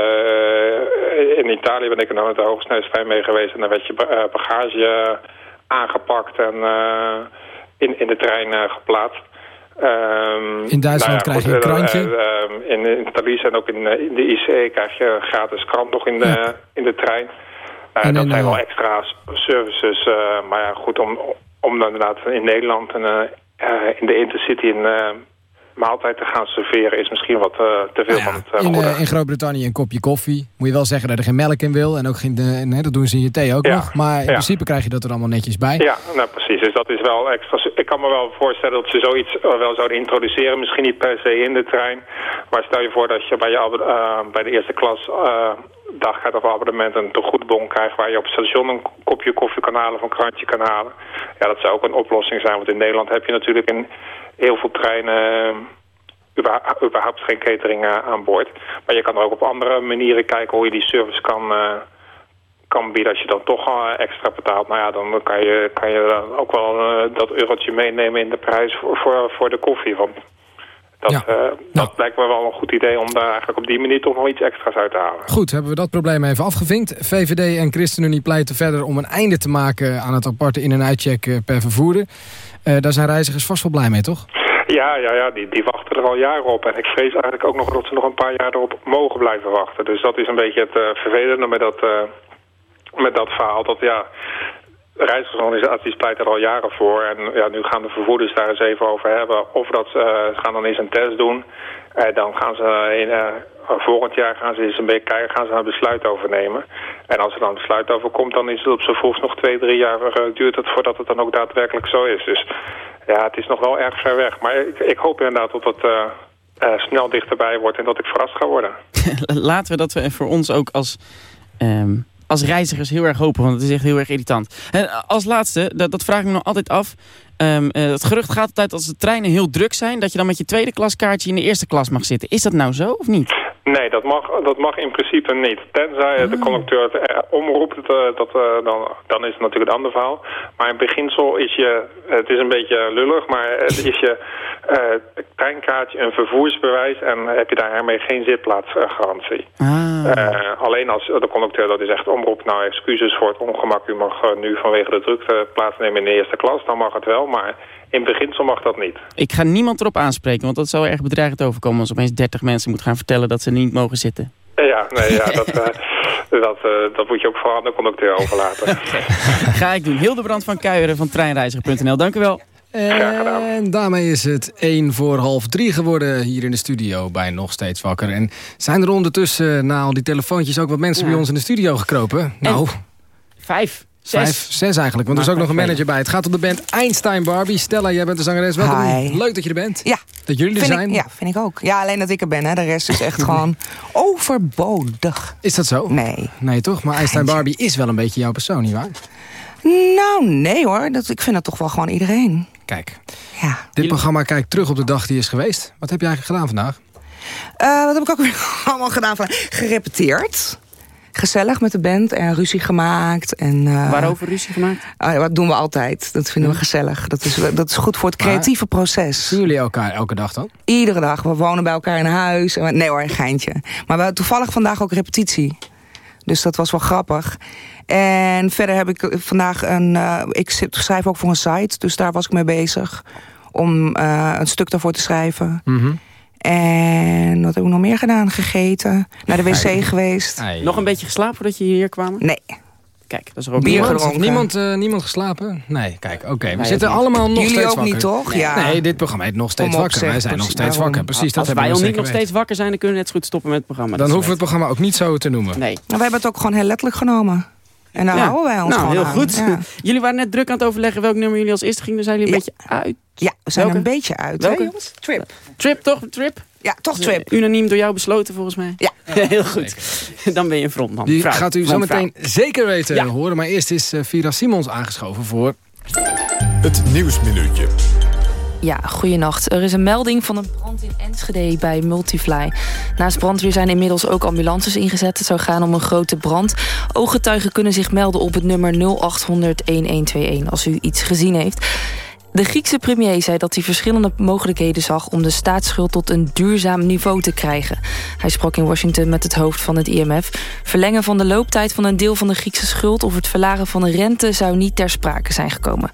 in Italië ben ik er nog met de hoogsnelheidstrein mee geweest en daar werd je eh, bagage aangepakt en eh, in, in de trein eh, geplaatst. Ehm, In Duitsland krijg je een eh, krantje. eh, in, in Thalys en ook in, eh, in de ICE krijg je gratis krant nog in de, in de trein. Nou, En dat zijn eh, wel extra s- services. eh, maar ja, goed, om, om dan inderdaad in Nederland en eh, eh, in de Intercity een eh, maaltijd te gaan serveren... is misschien wat eh, te veel van het eh, In, eh, in Groot-Brittannië een kopje koffie. Moet je wel zeggen dat er geen melk in wil. En ook geen, nee, dat doen ze in je thee ook Ja, nog. Maar in ja. principe krijg je dat er allemaal netjes bij. Ja, nou precies. Dus dat is wel extra. Ik kan me wel voorstellen dat ze zoiets wel zouden introduceren. Misschien niet per se in de trein. Maar stel je voor dat je bij, je, bij de eerste klas dagkaart of abonnement een tegoedbon krijgt... waar je op het station een kopje koffie kan halen of een krantje kan halen. Ja, dat zou ook een oplossing zijn. Want in Nederland heb je natuurlijk in heel veel treinen... eh, überha- überhaupt geen catering eh, aan boord. Maar je kan er ook op andere manieren kijken hoe je die service kan, eh, kan bieden. Als je dan toch eh, extra betaalt, nou ja, dan kan je, kan je dan ook wel dat eurotje meenemen in de prijs voor, voor, voor de koffie. Want dat, eh, dat lijkt me wel een goed idee om daar eigenlijk op die manier toch nog iets extra's uit te halen. Goed, hebben we dat probleem even afgevinkt. VVD en ChristenUnie pleiten verder om een einde te maken... aan het aparte in- en uitchecken per vervoerder. Eh, daar zijn reizigers vast wel blij mee, toch? Ja, ja, ja die, die wachten er al jaren op. En ik vrees eigenlijk ook nog dat ze nog een paar jaar erop mogen blijven wachten. Dus dat is een beetje het eh, vervelende met dat, eh, met dat verhaal. Dat ja, reizigersorganisaties pleiten er al jaren voor. En ja, nu gaan de vervoerders daar eens even over hebben. Of dat eh, ze gaan dan eens een test doen. En dan gaan ze in, eh, volgend jaar gaan ze eens een beetje kijken, gaan ze een besluit overnemen. En als er dan een besluit over komt, dan is het op z'n vroegst nog twee, drie jaar eh, duurt het voordat het dan ook daadwerkelijk zo is. Dus ja, het is nog wel erg ver weg. Maar ik, ik hoop inderdaad dat het eh, eh, snel dichterbij wordt en dat ik verrast ga worden. Laten we dat we voor ons ook als, ehm, als reizigers heel erg hopen. Want het is echt heel erg irritant. En als laatste, dat, dat vraag ik me nog altijd af. Eh, het gerucht gaat altijd als de treinen heel druk zijn... dat je dan met je tweede klaskaartje in de eerste klas mag zitten. Is dat nou zo of niet? Nee, dat mag, dat mag in principe niet. Tenzij de conducteur het omroept, eh, dat, eh, dan, dan is het natuurlijk een ander verhaal. Maar in beginsel is je, het is een beetje lullig, maar het is je eh, treinkaartje een vervoersbewijs en heb je daarmee geen zitplaatsgarantie. Eh, alleen als de conducteur dat is echt omroept, nou excuses voor het ongemak, u mag nu vanwege de drukte plaatsnemen in de eerste klas, dan mag het wel. Maar in beginsel mag dat niet. Ik ga niemand erop aanspreken, want dat zou erg bedreigend overkomen... als opeens 30 mensen moeten gaan vertellen dat ze niet mogen zitten. Ja, nee, ja dat, uh, dat, uh, dat moet je ook vooral aan de conducteur overlaten. Ga ik doen. Hildebrand van Kuijeren van treinreiziger.nl. Dank u wel. En daarmee is het 1 voor half 3 geworden hier in de studio bij Nog Steeds Wakker. En zijn er ondertussen na al die telefoontjes ook wat mensen ja. bij ons in de studio gekropen? Nou, vijf. Zes. Vijf, zes eigenlijk, want er is ook nog een manager bij. Het gaat om de band Einstein Barbie. Stella, jij bent de zangeres. Welkom. Hi. Leuk dat je er bent. Ja. Dat jullie er vind zijn. Ik, ja, vind ik ook. Ja, alleen dat ik er ben. Hè. De rest is echt gewoon overbodig. Is dat zo? Nee. Nee, toch? Maar Einstein Barbie is wel een beetje jouw persoon, nietwaar? Nou, nee hoor. Dat, ik vind dat toch wel gewoon iedereen. Kijk. Ja. Dit programma kijkt terug op de dag die is geweest. Wat heb je eigenlijk gedaan vandaag? Uh, wat heb ik ook weer allemaal gedaan? Gerepeteerd gezellig met de band en ruzie gemaakt. En, uh, Waarover ruzie gemaakt? Uh, wat doen we altijd. Dat vinden we gezellig. Dat is, dat is goed voor het creatieve maar, proces. Zien jullie elkaar elke dag dan? Iedere dag. We wonen bij elkaar in huis. Nee hoor, een geintje. Maar we hadden toevallig vandaag ook repetitie. Dus dat was wel grappig. En verder heb ik vandaag een... Uh, ik schrijf ook voor een site. Dus daar was ik mee bezig. Om een stuk daarvoor te schrijven. Mm -hmm. En wat heb ik nog meer gedaan? Gegeten. Naar de wc Ai. geweest. Ai. Nog een beetje geslapen voordat je hier kwam? Nee. Kijk, dat is er ook Bier niemand, gedronken. niemand, uh, niemand geslapen? Nee, kijk, oké. Okay. We zitten ook allemaal nog Jullie steeds ook wakker. niet, toch? Nee. Ja. nee, dit programma heet nog steeds op, wakker. zeg, Wij zijn nog steeds wakker. Precies, dat Als hebben wij we al niet nog steeds wakker zijn, dan kunnen we net zo goed stoppen met het programma. Dan hoeven we het programma ook niet zo te noemen. Nee. Nou, wij hebben het ook gewoon heel letterlijk genomen. En daar Ja. houden wij ons nou, gewoon heel aan. goed. Ja. Jullie waren net druk aan het overleggen welk nummer jullie als eerste gingen. Dan zijn jullie een Ja. beetje uit. Ja, we zijn Welke? een beetje uit. Welke? hè, jongens? Trip. Trip, toch? Trip? Ja, toch trip. Unaniem door jou besloten, volgens mij. Ja. heel goed. Dan ben je een frontman. Die Vrouw. gaat u zo meteen zeker weten Ja. horen. Maar eerst is uh, Vira Simons aangeschoven voor... Het Nieuwsminuutje. Ja, goeienacht. Er is een melding van een brand in Enschede bij Multifly. Naast brandweer zijn inmiddels ook ambulances ingezet. Het zou gaan om een grote brand. Ooggetuigen kunnen zich melden op het nummer 0800 1121 als u iets gezien heeft. De Griekse premier zei dat hij verschillende mogelijkheden zag... om de staatsschuld tot een duurzaam niveau te krijgen. Hij sprak in Washington met het hoofd van het IMF. Verlengen van de looptijd van een deel van de Griekse schuld... of het verlagen van de rente zou niet ter sprake zijn gekomen.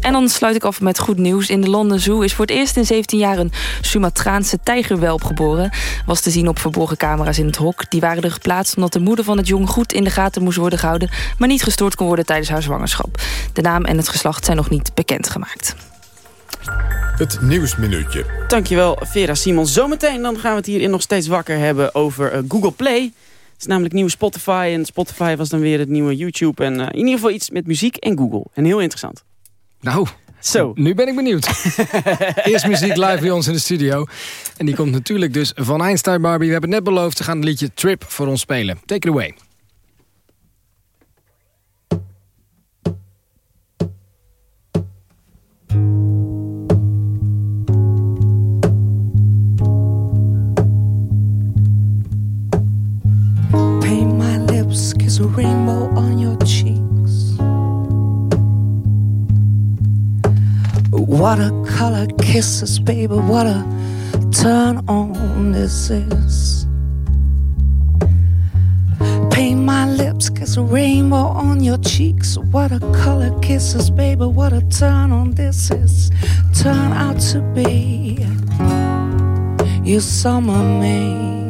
En dan sluit ik af met goed nieuws. In de London Zoo is voor het eerst in 17 jaar een Sumatraanse tijgerwelp geboren. Was te zien op verborgen camera's in het hok. Die waren er geplaatst omdat de moeder van het jong goed in de gaten moest worden gehouden... maar niet gestoord kon worden tijdens haar zwangerschap. De naam en het geslacht zijn nog niet bekendgemaakt. Het Nieuwsminuutje. Dankjewel, Vera Simon. Zometeen dan gaan we het hierin nog steeds wakker hebben over uh, Google Play. Het is namelijk nieuwe Spotify. En Spotify was dan weer het nieuwe YouTube. En uh, in ieder geval iets met muziek en Google. En heel interessant. Nou, Zo. nu ben ik benieuwd. Eerst muziek live bij ons in de studio. En die komt natuurlijk dus van Einstein Barbie. We hebben het net beloofd, ze gaan het liedje Trip voor ons spelen. Take it away. Paint my lips, kiss a rainbow on your cheeks. What a color kisses, baby. What a turn on this is. Paint my lips, kiss a rainbow on your cheeks. What a color kisses, baby. What a turn on this is. Turn out to be your summer May.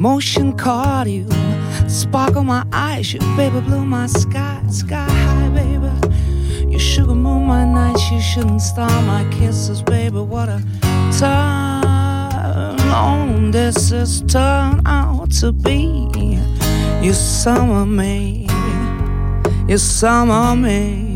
Motion caught you. Sparkle my eyes, you baby blue my sky, sky high, baby. You sugar moon my nights, you shouldn't star my kisses, baby. What a turn on this is turn out to be. You summer me, you summer me.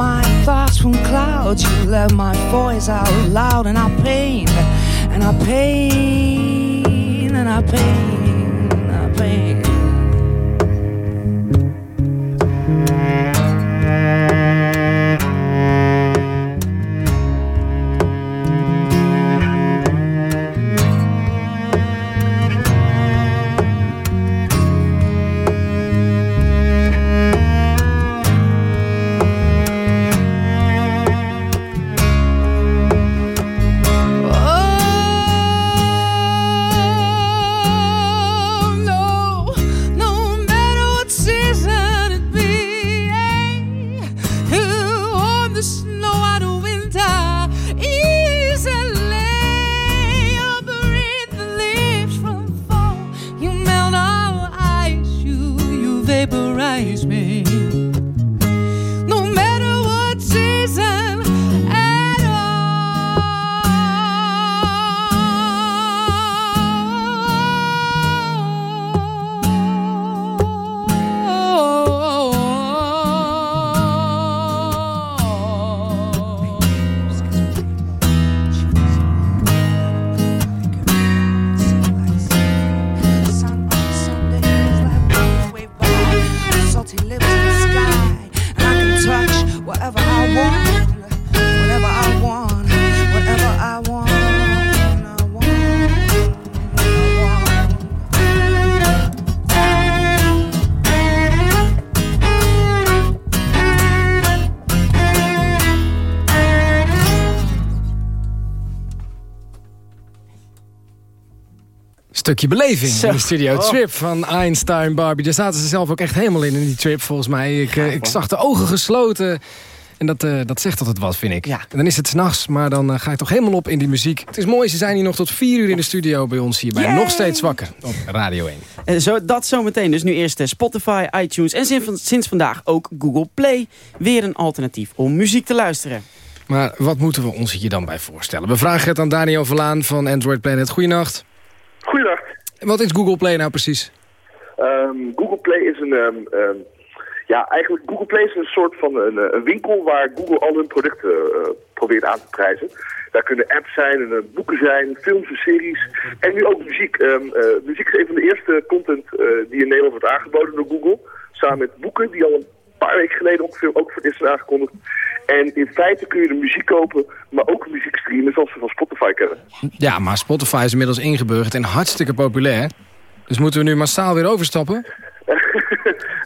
My thoughts from clouds. You let my voice out loud, and I pain, and I pain, and I pain, and I pain. Stukje beleving Zo. in de studio. Oh. Trip van Einstein Barbie. Daar zaten ze zelf ook echt helemaal in, in die trip volgens mij. Ik, eh, ik zag de ogen gesloten. En dat, eh, dat zegt altijd wat, vind ik. En dan is het s'nachts, maar dan eh, ga ik toch helemaal op in die muziek. Het is mooi, ze zijn hier nog tot vier uur in de studio bij ons hier. Bij Yay! Nog Steeds Wakker op Radio 1. En zo, dat zometeen. Dus nu eerst Spotify, iTunes en sinds, sinds vandaag ook Google Play. Weer een alternatief om muziek te luisteren. Maar wat moeten we ons hier dan bij voorstellen? We vragen het aan Daniel Verlaan van Android Planet. Goedenacht. Goeiedag. Wat is Google Play nou precies? Ehm, Google Play is een... ehm, ehm, ja, eigenlijk Google Play is een soort van een, eh, een winkel waar Google al hun producten eh, probeert aan te prijzen. Daar kunnen apps zijn, en, eh, boeken zijn, films en series en nu ook muziek. Muziek is een van de eerste content die in Nederland wordt aangeboden door Google. Samen met boeken die al een paar weken geleden ongeveer ook voor het eerst zijn aangekondigd. En in feite kun je de muziek kopen, maar ook muziek streamen zoals we van Spotify kennen. Ja, maar Spotify is inmiddels ingeburgerd en hartstikke populair. Dus moeten we nu massaal weer overstappen?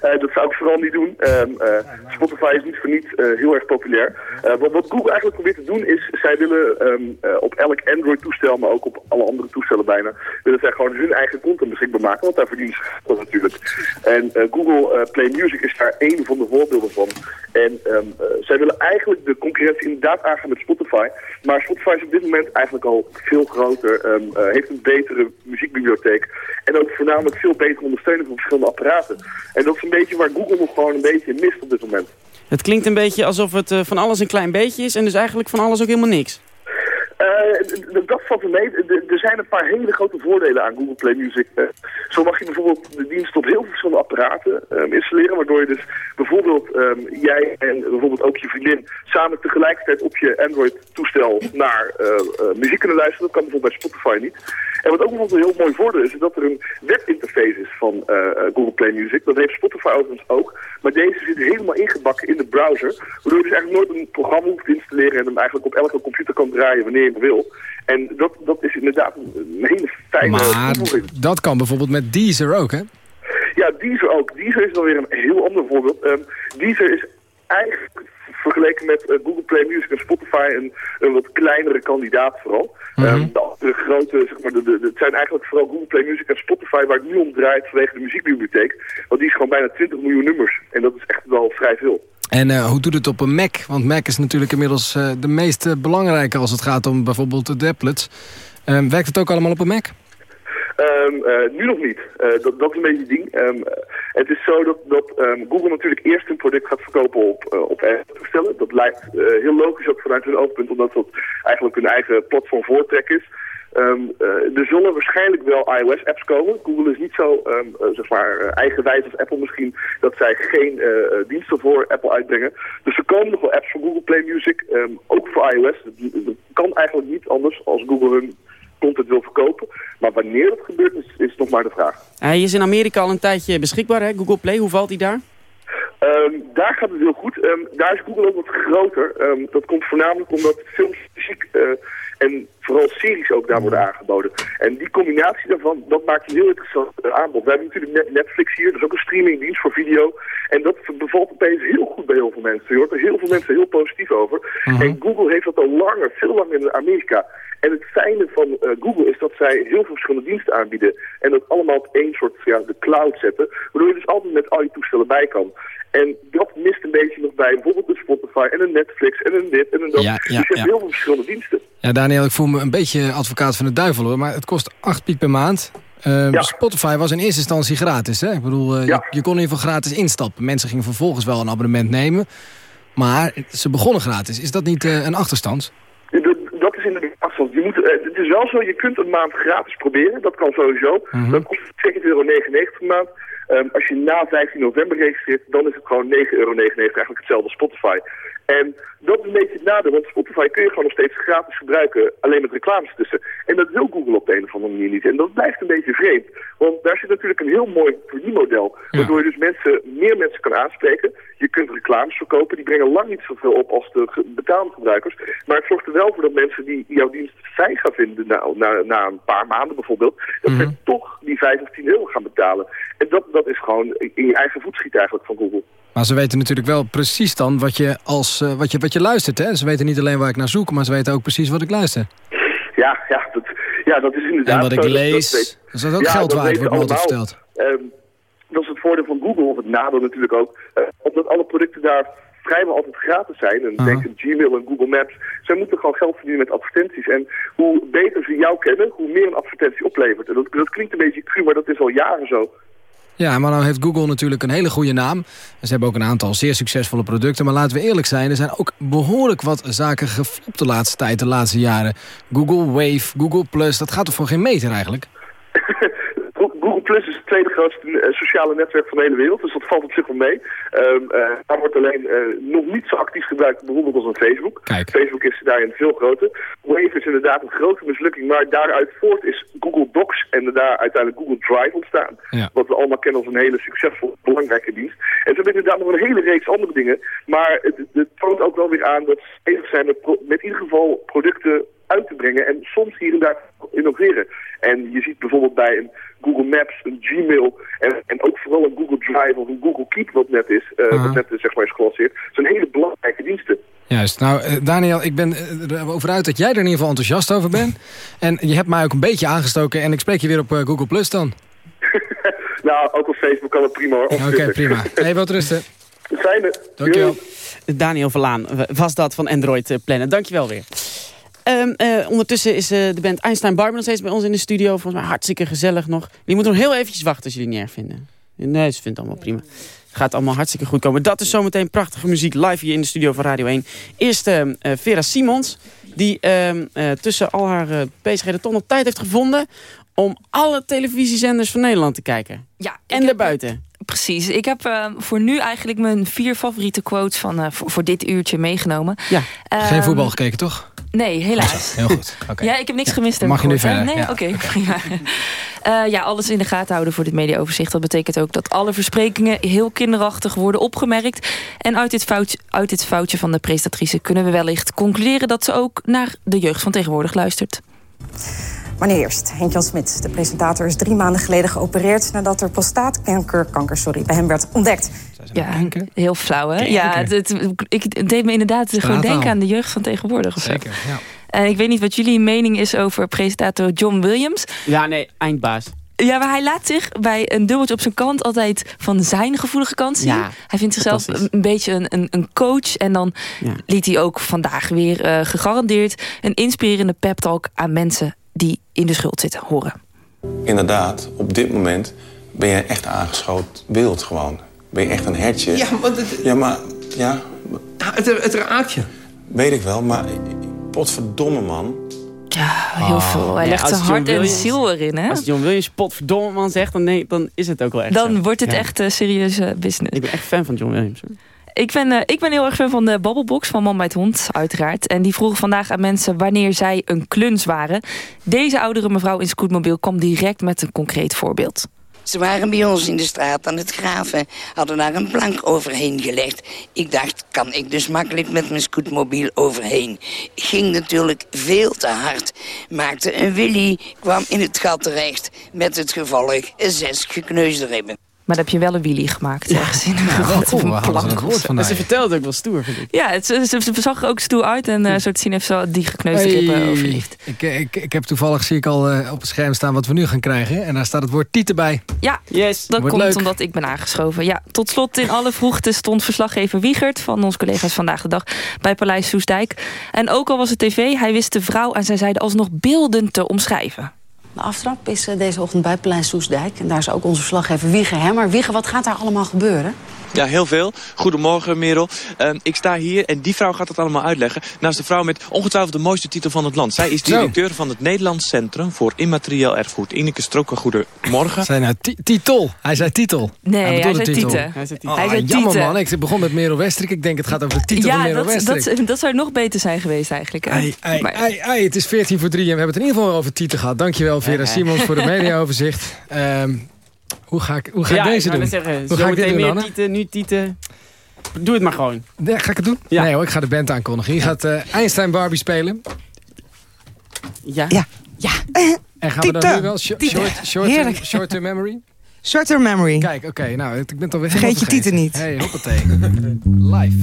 Eh, dat zou ik vooral niet doen. Ehm, eh, Spotify is niet voor niets eh, heel erg populair. Wat, wat Google eigenlijk probeert te doen is, zij willen ehm, eh, op elk Android-toestel, maar ook op alle andere toestellen bijna, willen zij gewoon hun eigen content beschikbaar maken, want daar verdienen ze dat natuurlijk. En Google Play Music is daar één van de voorbeelden van. En ehm, eh, zij willen eigenlijk de concurrentie inderdaad aangaan met Spotify, maar Spotify is op dit moment eigenlijk al veel groter, heeft een betere muziekbibliotheek en ook voornamelijk veel betere ondersteuning van verschillende apparaten. En dat is een beetje waar Google nog gewoon een beetje mist op dit moment. Het klinkt een beetje alsof het eh, van alles een klein beetje is... en dus eigenlijk van alles ook helemaal niks. Eh, dat valt er mee. Er zijn een paar hele grote voordelen aan Google Play Music. Eh, zo mag je bijvoorbeeld de dienst op heel veel verschillende apparaten ehm, installeren. Waardoor je dus bijvoorbeeld ehm, jij en bijvoorbeeld ook je vriendin samen tegelijkertijd op je Android-toestel naar eh, muziek kunnen luisteren. Dat kan bijvoorbeeld bij Spotify niet. En wat ook bijvoorbeeld een heel mooi voordeel is, is dat er een webinterface is van Google Play Music. Dat heeft Spotify overigens ook. Maar deze zit helemaal ingebakken in de browser. Waardoor je dus eigenlijk nooit een programma hoeft te installeren en hem eigenlijk op elke computer kan draaien wanneer wil. En dat, dat is inderdaad een, hele fijne Maar toevoeging. dat kan bijvoorbeeld met Deezer ook, hè? Ja, Deezer ook. Deezer is dan weer een heel ander voorbeeld. Ehm Deezer is eigenlijk vergeleken met eh, Google Play Music en Spotify een, een wat kleinere kandidaat vooral. Ehm, de andere grote, zeg maar, de, de, het zijn eigenlijk vooral Google Play Music en Spotify waar het nu om draait vanwege de muziekbibliotheek. Want die is gewoon bijna 20 miljoen nummers. En dat is echt wel vrij veel. En eh, hoe doet het op een Mac? Want Mac is natuurlijk inmiddels eh, de meest belangrijke als het gaat om bijvoorbeeld de tablets. Eh, werkt het ook allemaal op een Mac? Ehm, eh, nu nog niet. Eh, dat, dat is een beetje het ding. Ehm, eh, het is zo dat, dat ehm, Google natuurlijk eerst een product gaat verkopen op, uh, op toestellen. Dat lijkt heel logisch ook vanuit hun oogpunt, omdat dat eigenlijk hun eigen platform voortrek is. Er zullen waarschijnlijk wel iOS-apps komen. Google is niet zo zeg maar, eigenwijs als Apple misschien dat zij geen diensten voor Apple uitbrengen. Dus er komen nog wel apps voor Google Play Music, ook voor iOS. Dat, kan eigenlijk niet anders als Google hun content wil verkopen. Maar wanneer dat gebeurt is, is nog maar de vraag. Hij is in Amerika al een tijdje beschikbaar, hè? Google Play. Hoe valt hij daar? Um, daar gaat het heel goed. Um, daar is Google ook wat groter. Um, dat komt voornamelijk omdat films, muziek uh, en vooral series ook daar worden aangeboden. En die combinatie daarvan, dat maakt een heel interessant aanbod. We hebben natuurlijk Netflix hier, dat is ook een streamingdienst voor video. En dat bevalt opeens heel goed bij heel veel mensen. Je hoort er heel veel mensen heel positief over. Uh -huh. En Google heeft dat al langer, veel langer in Amerika. En het fijne van uh, Google is dat zij heel veel verschillende diensten aanbieden. En dat allemaal op één soort, ja, de cloud zetten. Waardoor je dus altijd met al je toestellen bij kan. En dat mist een beetje nog bij bijvoorbeeld een Spotify en een Netflix en een dit en een dat. Ja, ja, dus je hebt ja. heel veel verschillende diensten. Ja, Daniel, ik voel me een beetje advocaat van de duivel hoor. Maar het kost 8 piek per maand. Uh, ja. Spotify was in eerste instantie gratis. Hè? Ik bedoel, uh, ja. je, je, kon in ieder geval gratis instappen. Mensen gingen vervolgens wel een abonnement nemen. Maar ze begonnen gratis. Is dat niet uh, een achterstand? Dat, dat is inderdaad achterstand. Je moet, het is wel zo, je kunt een maand gratis proberen. Dat kan sowieso. Dan kost het 2,99 euro per maand. Um, als je na 15 november registreert, dan is het gewoon 9,99 euro. Eigenlijk hetzelfde als Spotify. En dat is een beetje het nadeel, want Spotify kun je gewoon nog steeds gratis gebruiken, alleen met reclames tussen. En dat wil Google op de een of andere manier niet. En dat blijft een beetje vreemd, want daar zit natuurlijk een heel mooi verdienmodel, waardoor je dus mensen, meer mensen kan aanspreken. Je kunt reclames verkopen, die brengen lang niet zoveel op als de betaalde gebruikers. Maar het zorgt er wel voor dat mensen die jouw dienst fijn gaan vinden na, na, na een paar maanden bijvoorbeeld, dat mm -hmm. ze toch die 5 of 10 euro gaan betalen. En dat, dat is gewoon in je eigen voetschiet eigenlijk van Google. Maar ze weten natuurlijk wel precies dan wat je, als, uh, wat je, wat je luistert. Hè? Ze weten niet alleen waar ik naar zoek, maar ze weten ook precies wat ik luister. Ja, ja, dat, ja dat is inderdaad... En wat ik zo, lees, dat, dat, dat is ook ja, geld waard, wordt me altijd verteld. Um, dat is het voordeel van Google, of het nadeel natuurlijk ook. Uh, omdat alle producten daar vrijwel altijd gratis zijn. En uh -huh. denk aan Gmail en Google Maps. Zij moeten gewoon geld verdienen met advertenties. En hoe beter ze jou kennen, hoe meer een advertentie oplevert. En dat, dat klinkt een beetje cru, maar dat is al jaren zo. Ja, maar nou heeft Google natuurlijk een hele goede naam. Ze hebben ook een aantal zeer succesvolle producten. Maar laten we eerlijk zijn, er zijn ook behoorlijk wat zaken geflopt de laatste tijd, de laatste jaren. Google Wave, Google Plus, dat gaat toch voor geen meter eigenlijk? Plus is het tweede grootste sociale netwerk van de hele wereld, dus dat valt op zich wel mee. Um, daar wordt alleen uh, nog niet zo actief gebruikt, bijvoorbeeld als een Facebook. Kijk. Facebook is daarin veel groter. Wave is inderdaad een grote mislukking, maar daaruit voort is Google Docs en daar uiteindelijk Google Drive ontstaan. Ja. Wat we allemaal kennen als een hele succesvolle, belangrijke dienst. En ze hebben inderdaad nog een hele reeks andere dingen, maar het, het toont ook wel weer aan dat ze bezig zijn met, met in ieder geval producten uit te brengen en soms hier en daar innoveren. En je ziet bijvoorbeeld bij een Google Maps, een Gmail en, en ook vooral een Google Drive of een Google Keep wat net is, uh, uh -huh. wat net zeg maar is gelanceerd. Het zijn hele belangrijke diensten. Juist. Nou, uh, Daniel, ik ben erover uit dat jij er in ieder geval enthousiast over bent. en je hebt mij ook een beetje aangestoken en ik spreek je weer op Google Plus dan. nou, ook op Facebook kan het prima hoor. Oké, okay, prima. Hey, wat rusten. Fijne. Dankjewel. Daniel Verlaan was dat van Android Planet. Dankjewel weer. Um, uh, ondertussen is uh, de band Einstein Barber nog steeds bij ons in de studio. Volgens mij hartstikke gezellig nog. Die moeten nog heel eventjes wachten als jullie het niet erg vinden. Nee, ze vindt het allemaal prima. Gaat allemaal hartstikke goed komen. Dat is zometeen prachtige muziek live hier in de studio van Radio 1. Eerst uh, Vera Simons. Die ehm, tussen al haar bezigheden toch nog tijd heeft gevonden... om alle televisiezenders van Nederland te kijken. Ja, en daarbuiten. Precies. Ik heb uh, voor nu eigenlijk mijn vier favoriete quotes van, uh, voor, voor, dit uurtje meegenomen. Ja. Geen voetbal gekeken, toch? Nee, helaas. Heel goed. Okay. Ja, ik heb niks ja. gemist. Mag je nu verder? Nee, ja. oké. Okay. ja, alles in de gaten houden voor dit mediaoverzicht. Dat betekent ook dat alle versprekingen heel kinderachtig worden opgemerkt. En uit dit, foutje, uit dit foutje van de presentatrice kunnen we wellicht concluderen... dat ze ook naar de jeugd van tegenwoordig luistert. Maar nu eerst, Henk-Jan Smit. De presentator is drie maanden geleden geopereerd... nadat er prostaatkanker kanker, sorry, bij hem werd ontdekt. Ja, heel flauw, hè? Ja, het, het, ik, het deed me inderdaad Straat gewoon denken aan de jeugd van tegenwoordig. Zeker, ja. En ik weet niet wat jullie mening is over presentator John Williams. Ja, nee, eindbaas. Ja, maar hij laat zich bij een dubbeltje op zijn kant altijd van zijn gevoelige kant zien. Ja, hij vindt zichzelf een beetje een, een, een coach. En dan ja. liet hij ook vandaag weer uh, gegarandeerd een inspirerende pep talk aan mensen die in de schuld zitten horen. Inderdaad, op dit moment ben je echt aangeschoten wild gewoon. Ben je echt een hertje. Ja, want het, Ja, maar... Ja, het, het raakt je. weet ik wel, maar... Potverdomme, man. Ja, heel veel. Hij Ja, legt zijn hart en ziel erin, hè? Als John Williams potverdomme man zegt, dan, nee, dan is het ook wel echt Dan zo. wordt het Ja. echt eh, serieuze business. Ik ben echt fan van John Williams. hoor. Ik ben, eh, ik ben heel erg fan van de Babbelbox van Man bij het Hond, uiteraard. En die vroegen vandaag aan mensen wanneer zij een kluns waren. Deze oudere mevrouw in scootmobiel kwam direct met een concreet voorbeeld. Ze waren bij ons in de straat aan het graven, hadden daar een plank overheen gelegd. Ik dacht, kan ik dus makkelijk met mijn scootmobiel overheen. Ging natuurlijk veel te hard. Maakte een willy, kwam in het gat terecht. Met het gevolg zes gekneusde ribben. Maar dan heb je wel een wheelie gemaakt. ergens in een gat of een plank ze vertelde ook wel stoer. Ja, het, ze, ze zag er ook stoer uit. En eh, zo te zien heeft ze die gekneusde ribben overleefd. Ik, ik, ik heb toevallig, zie ik al eh, op het scherm staan wat we nu gaan krijgen. En daar staat het woord tieten bij. Ja, yes. dat Wordt komt leuk. omdat ik ben aangeschoven. Ja, tot slot in alle vroegte stond verslaggever Wiegert... van ons collega's Vandaag de Dag bij Paleis Soesdijk. En ook al was het tv, hij wist de vrouw en zij zeiden alsnog beelden te omschrijven. De aftrap is eh, deze ochtend bij Plein Soesdijk. En daar is ook onze verslaggever Wieger Hemmer. Wieger, wat gaat daar allemaal gebeuren? Ja, heel veel. Goedemorgen, Merel. Ehm, ik sta hier en die vrouw gaat het allemaal uitleggen. Naast de vrouw met ongetwijfeld de mooiste titel van het land. Zij is Zo. directeur van het Nederlands Centrum voor Immaterieel Erfgoed. Ineke Strokken, goedemorgen. Zijn nou ti- titel? Hij zei titel. Nee, hij bedoelde zei titel. tieten. Hij zei. Oh, Hij zei jammer tieten. man, ik begon met Merel Westrik. Ik denk het gaat over de titel van Ja, Merel dat, Westrik. dat, dat zou nog beter zijn geweest eigenlijk. Ei, ei, Maar- ei, ei, het is 14 voor 3 en we hebben het in ieder geval over titel gehad. Dankjewel Vera. Simons voor het mediaoverzicht. Ehm hoe ga ik, hoe ga ik deze ik doen? zeggen, hoe ga ik dit doen, meer tieten, nu tieten. Doe het maar gewoon. Nee, ga ik het doen? Nee hoor, ik ga de band aankondigen. Je gaat eh, Einstein Barbie spelen. Ja. Ja. Ja. En gaan we dan nu wel short, short, short, short term memory? Short term memory. Kijk, oké, nou, ik ben toch weer Vergeet je tieten niet. Hey, hoppatee. Live.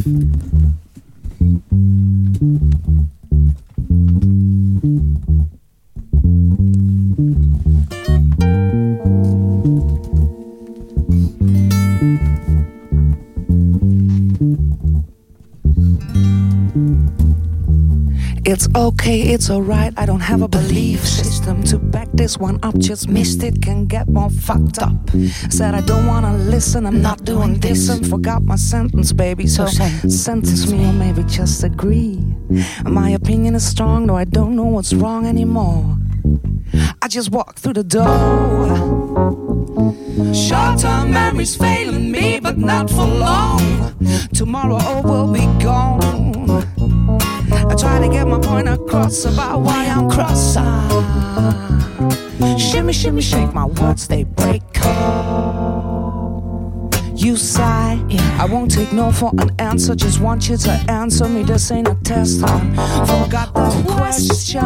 Okay, it's alright. I don't have a belief system to back this one up. Just missed it, can get more fucked up. Said I don't wanna listen, I'm not doing this, and forgot my sentence, baby. So sentence me or maybe just agree. My opinion is strong, though I don't know what's wrong anymore. I just walked through the door. Short term memories failing me, but not for long. Tomorrow all will be gone. I try to get my point across about why I'm cross. Ah. Shimmy, shimmy, shake my words, they break. You sigh, I won't take no for an answer. Just want you to answer me. This ain't a test. I forgot the question.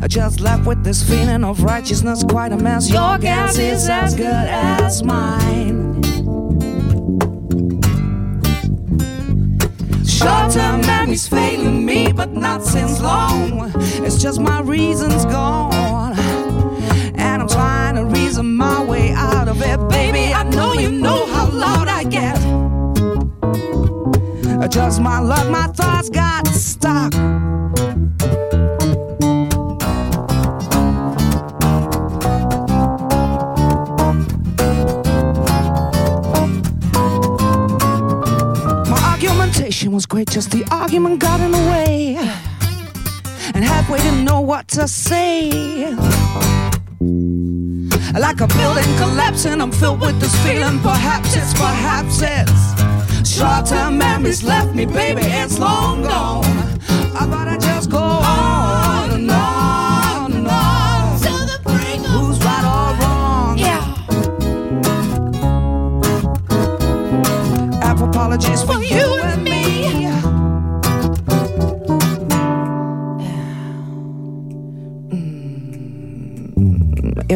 I just left with this feeling of righteousness, quite a mess. Your guess is as good as mine. Short term memories failing me, but not since long. It's just my reasons gone. And I'm trying to reason my way out of it. Baby, I know you know how loud I get. Just my luck, my thoughts got stuck. Was great, just the argument got in the way. And halfway didn't know what to say. Like a building collapsing, I'm filled with this feeling. Perhaps it's, perhaps it's short term memories left me, baby, it's long gone. I thought I'd just go on and on and on. Till the break of Who's right or wrong? Yeah. Apologies for you and me.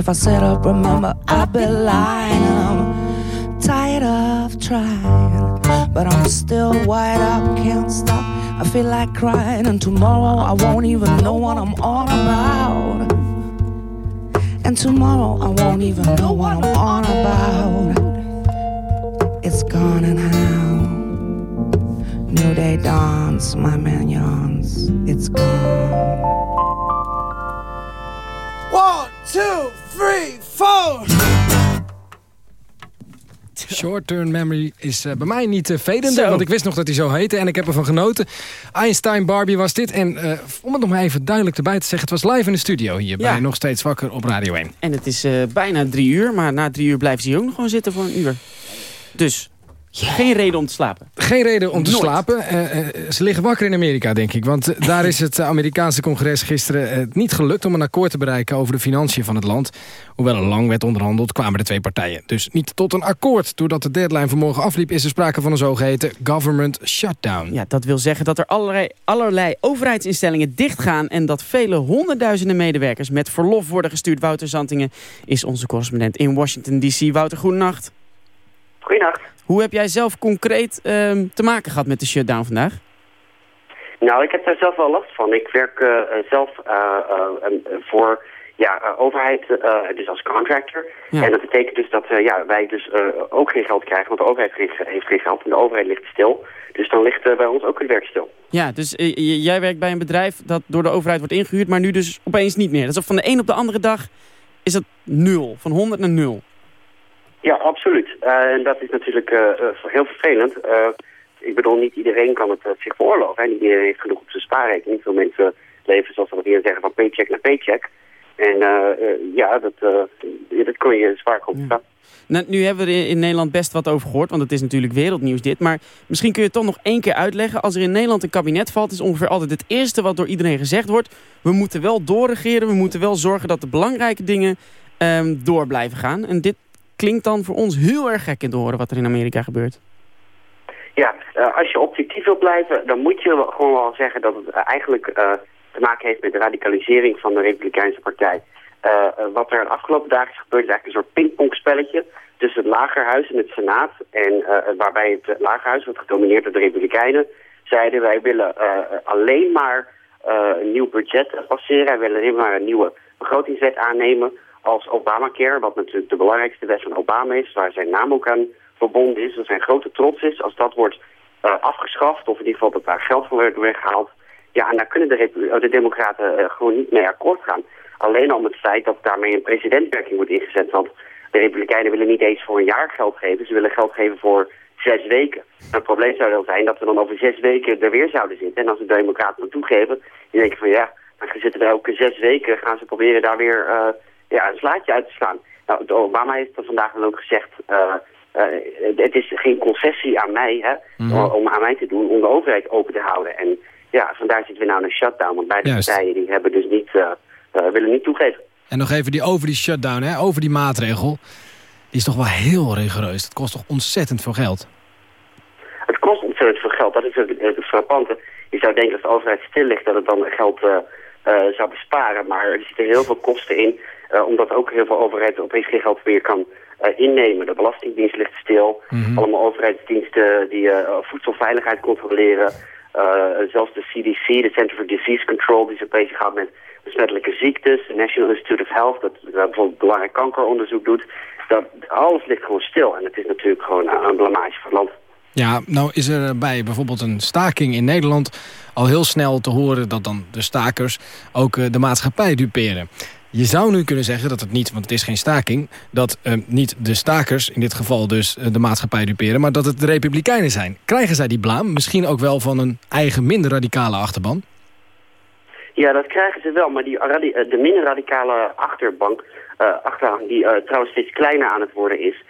If I said up, remember I'd be lying. I'm tired of trying, but I'm still wide up, can't stop. I feel like crying, and tomorrow I won't even know what I'm on about. And tomorrow I won't even know what I'm on about. It's gone and how? New day dawns, my man yawns. It's gone. One, two, three, four. Short-term memory is eh, bij mij niet uh, vedende, Zo. want ik wist nog dat hij zo heette en ik heb ervan genoten. Einstein Barbie was dit en eh, om het nog maar even duidelijk erbij te zeggen, het was live in de studio hier Ja. bij Nog Steeds Wakker op Radio 1. En het is eh, bijna drie uur, maar na drie uur blijft ze ook nog gewoon zitten voor een uur. Dus, geen reden om te slapen. Geen reden om te Nooit. slapen. Eh, eh, ze liggen wakker in Amerika, denk ik. Want eh, daar is het Amerikaanse congres gisteren niet gelukt... om een akkoord te bereiken over de financiën van het land. Hoewel er lang werd onderhandeld, kwamen de twee partijen. Dus niet tot een akkoord. Doordat de deadline vanmorgen afliep... is er sprake van een zogeheten government shutdown. Ja, dat wil zeggen dat er allerlei, allerlei overheidsinstellingen dichtgaan... en dat vele honderdduizenden medewerkers met verlof worden gestuurd. Wouter Zantingen is onze correspondent in Washington D.C. Wouter, goedenacht. Goedenacht. Hoe heb jij zelf concreet ehm, te maken gehad met de shutdown vandaag? Nou, ik heb daar zelf wel last van. Ik werk eh, eh, zelf eh, voor ja, overheid, dus als contractor. Ja. En dat betekent dus dat ja, wij dus ook geen geld krijgen, want de overheid heeft, heeft geen geld en de overheid ligt stil. Dus dan ligt bij ons ook het werk stil. Ja, dus jij werkt bij een bedrijf dat door de overheid wordt ingehuurd... maar nu dus opeens niet meer. Dat is van de een op de andere dag is dat nul. Van 100 naar nul. Ja, absoluut. Eh, en dat is natuurlijk eh, eh, heel vervelend. Ik bedoel, niet iedereen kan het zich veroorloven. Hè. Niet iedereen heeft genoeg op zijn spaarrekening. Veel mensen leven, zoals we dat hier zeggen, van paycheck naar paycheck. En ja, dat, dat kon je zwaar komen staan. Nou, nu hebben we er in Nederland best wat over gehoord, want het is natuurlijk wereldnieuws dit. Maar misschien kun je het toch nog één keer uitleggen. Als er in Nederland een kabinet valt, is ongeveer altijd het eerste wat door iedereen gezegd wordt. We moeten wel doorregeren, we moeten wel zorgen dat de belangrijke dingen ehm, door blijven gaan. En dit klinkt dan voor ons heel erg gek in te horen wat er in Amerika gebeurt. Ja, eh, als je objectief wil blijven, dan moet je gewoon wel zeggen dat het eh, eigenlijk eh, te maken heeft met de radicalisering van de Republikeinse Partij. Wat er de afgelopen dagen is gebeurd is eigenlijk een soort pingpongspelletje tussen het Lagerhuis en het Senaat. En waarbij het Lagerhuis, wat gedomineerd door de Republikeinen, zeiden wij willen alleen maar een nieuw budget passeren. Wij willen alleen maar een nieuwe begrotingswet aannemen als Obamacare, wat natuurlijk de belangrijkste wet van Obama is, waar zijn naam ook aan verbonden is, dat zijn grote trots is. Als dat wordt eh, afgeschaft, of in ieder geval dat daar geld voor wordt weggehaald, ja, en daar kunnen de, eh, de democraten eh, gewoon niet mee akkoord gaan. Alleen al het feit dat daarmee een presidentwerking wordt ingezet, want de republikeinen willen niet eens voor een jaar geld geven, ze willen geld geven voor zes weken. En het probleem zou dan zijn dat we dan over zes weken er weer zouden zitten. En als de democraten dan toegeven, die denken van ja, dan zitten er elke zes weken, gaan ze proberen daar weer ja, een slaatje uit te slaan. Nou, de Obama heeft er vandaag dan ook gezegd, eh, eh, het is geen concessie aan mij, hè, Mhm. om aan mij te doen, om de overheid open te houden. En ja, vandaar zitten we nou in een shutdown, want beide Juist. partijen die hebben dus niet, eh, willen niet toegeven. En nog even die, over die shutdown, hè, over die maatregel. Die is toch wel heel rigoureus. Het kost toch ontzettend veel geld. Het kost ontzettend veel geld. Dat is het, het frappante. Je zou denken eh, omdat ook heel veel overheid opeens geen geld meer kan eh, innemen. De Belastingdienst ligt stil. Mhm. Allemaal overheidsdiensten die eh, voedselveiligheid controleren. Zelfs de CDC, de Center for Disease Control, die zich bezighoudt met besmettelijke ziektes. De National Institute of Health, dat bijvoorbeeld belangrijk kankeronderzoek doet. Dat, alles ligt gewoon stil. En het is natuurlijk gewoon een, blamage voor het land. Ja, nou is er bij bijvoorbeeld een staking in Nederland al heel snel te horen dat dan de stakers ook de maatschappij duperen. Je zou nu kunnen zeggen dat het niet, want het is geen staking, dat eh, niet de stakers, in dit geval dus eh, de maatschappij duperen, maar dat het de republikeinen zijn. Krijgen zij die blaam? Misschien ook wel van een eigen minder radicale achterban? Ja, dat krijgen ze wel, maar die, eh, de minder radicale achterbank, achterhang, die trouwens steeds kleiner aan het worden is,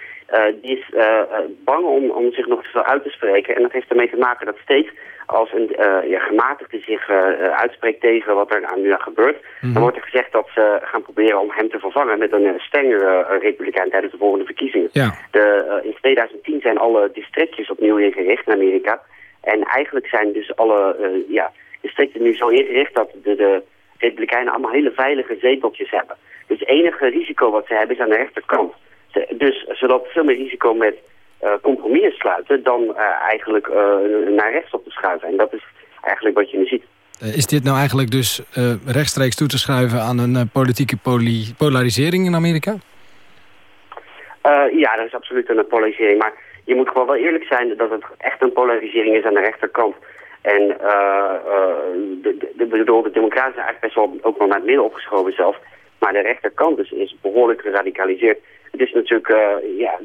die is eh, eh, bang om, om zich nog te veel uit te spreken. En dat heeft ermee te maken dat steeds als een eh, ja, gematigde zich eh, eh, uitspreekt tegen wat er nou nu aan gebeurt, Mhm. dan wordt er gezegd dat ze gaan proberen om hem te vervangen met een uh, strengere eh, republikein tijdens de volgende verkiezingen. Ja. De, eh, in 2010 zijn alle districtjes opnieuw ingericht in Amerika. En eigenlijk zijn dus alle eh, ja, districten nu zo ingericht dat de, de Republikeinen allemaal hele veilige zeteltjes hebben. Dus het enige risico wat ze hebben is aan de rechterkant. Dus ze lopen veel meer risico met eh compromissen sluiten dan eh, eigenlijk eh, naar rechts op te schuiven. En dat is eigenlijk wat je nu ziet. Is dit nou eigenlijk dus rechtstreeks toe te schuiven aan een politieke poli- polarisering in Amerika? Ja, er is absoluut een polarisering. Maar je moet gewoon wel eerlijk zijn dat het echt een polarisering is aan de rechterkant. En de, de, de, bedoel, de democraten zijn eigenlijk best wel ook wel naar het midden opgeschoven zelf. Maar de rechterkant dus is behoorlijk geradicaliseerd. Het is natuurlijk, uh, ja,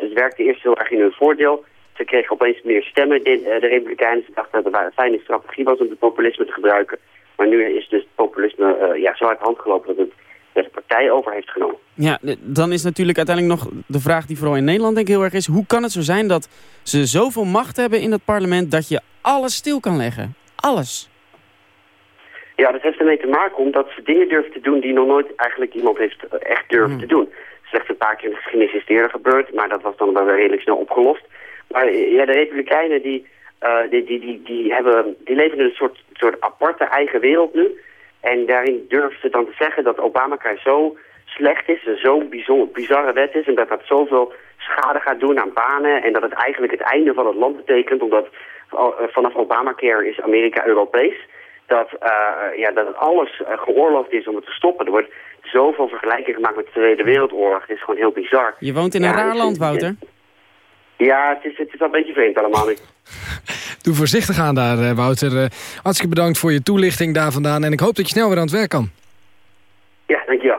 het werkte eerst heel erg in hun voordeel. Ze kregen opeens meer stemmen, de, de Republikeinen. Ze dachten dat het een fijne strategie was om het populisme te gebruiken. Maar nu is dus het populisme uh, ja, zo uit de hand gelopen dat het de partij over heeft genomen. Ja, dan is natuurlijk uiteindelijk nog de vraag die vooral in Nederland denk ik heel erg is. Hoe kan het zo zijn dat ze zoveel macht hebben in het parlement dat je alles stil kan leggen? Alles. Ja, dat heeft ermee te maken omdat ze dingen durven te doen die nog nooit eigenlijk iemand heeft echt durven Hmm. te doen. Slechts een paar keer in de geschiedenis eerder gebeurd, maar dat was dan wel redelijk snel opgelost. Maar ja, de Republikeinen die, uh, die, die, die, die, hebben, die leven in een soort, soort aparte eigen wereld nu. En daarin durven ze dan te zeggen dat Obamacare zo slecht is, zo'n bizarre wet is... en dat dat zoveel schade gaat doen aan banen... en dat het eigenlijk het einde van het land betekent... omdat vanaf Obamacare is Amerika Europees... dat, uh, ja, dat alles geoorloofd is om het te stoppen. Er wordt zoveel vergelijking gemaakt met de Tweede Wereldoorlog. Het is gewoon heel bizar. Je woont in een ja, raar land, Wouter. Ja, het is, het is wel een beetje vreemd allemaal. Doe voorzichtig aan daar, uh, Wouter. Uh, hartstikke bedankt voor je toelichting daar vandaan. En ik hoop dat je snel weer aan het werk kan. Ja, dankjewel.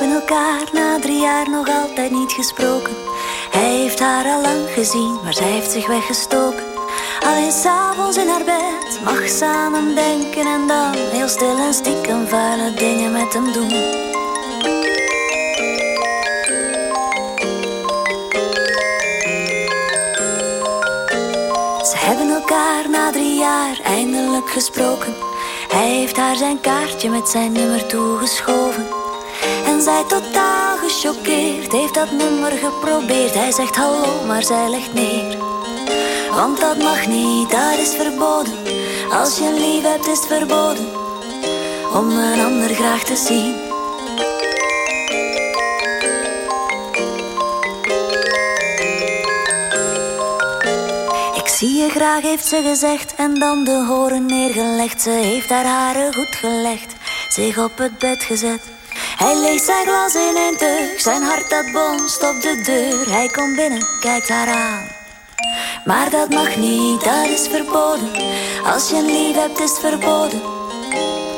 Hebben elkaar na drie jaar nog altijd niet gesproken. Hij heeft haar al lang gezien, maar zij heeft zich weggestoken. Alleen s'avonds in haar bed mag hem denken en dan heel stil en stiekem vuile dingen met hem doen. Ze hebben elkaar na drie jaar eindelijk gesproken. Hij heeft haar zijn kaartje met zijn nummer toegeschoven. Zij totaal gechoqueerd heeft dat nummer geprobeerd. Hij zegt hallo, maar zij legt neer. Want dat mag niet, dat is verboden. Als je lief hebt, is het verboden. Om een ander graag te zien. Ik zie je graag, heeft ze gezegd. En dan de horen neergelegd. Ze heeft haar haren goed gelegd. Zich op het bed gezet. Hij leegt zijn glas in een teug, zijn hart dat bonst op de deur. Hij komt binnen, kijkt haar aan. Maar dat mag niet, dat is verboden. Als je lief hebt, is het verboden.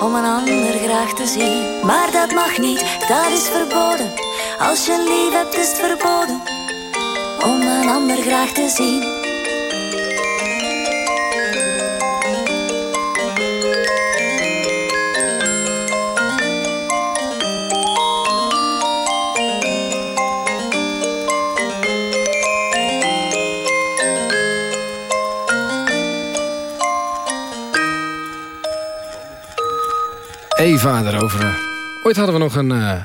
Om een ander graag te zien. Maar dat mag niet, dat is verboden. Als je lief hebt, is het verboden. Om een ander graag te zien. Eva. Ooit hadden we nog een, uh,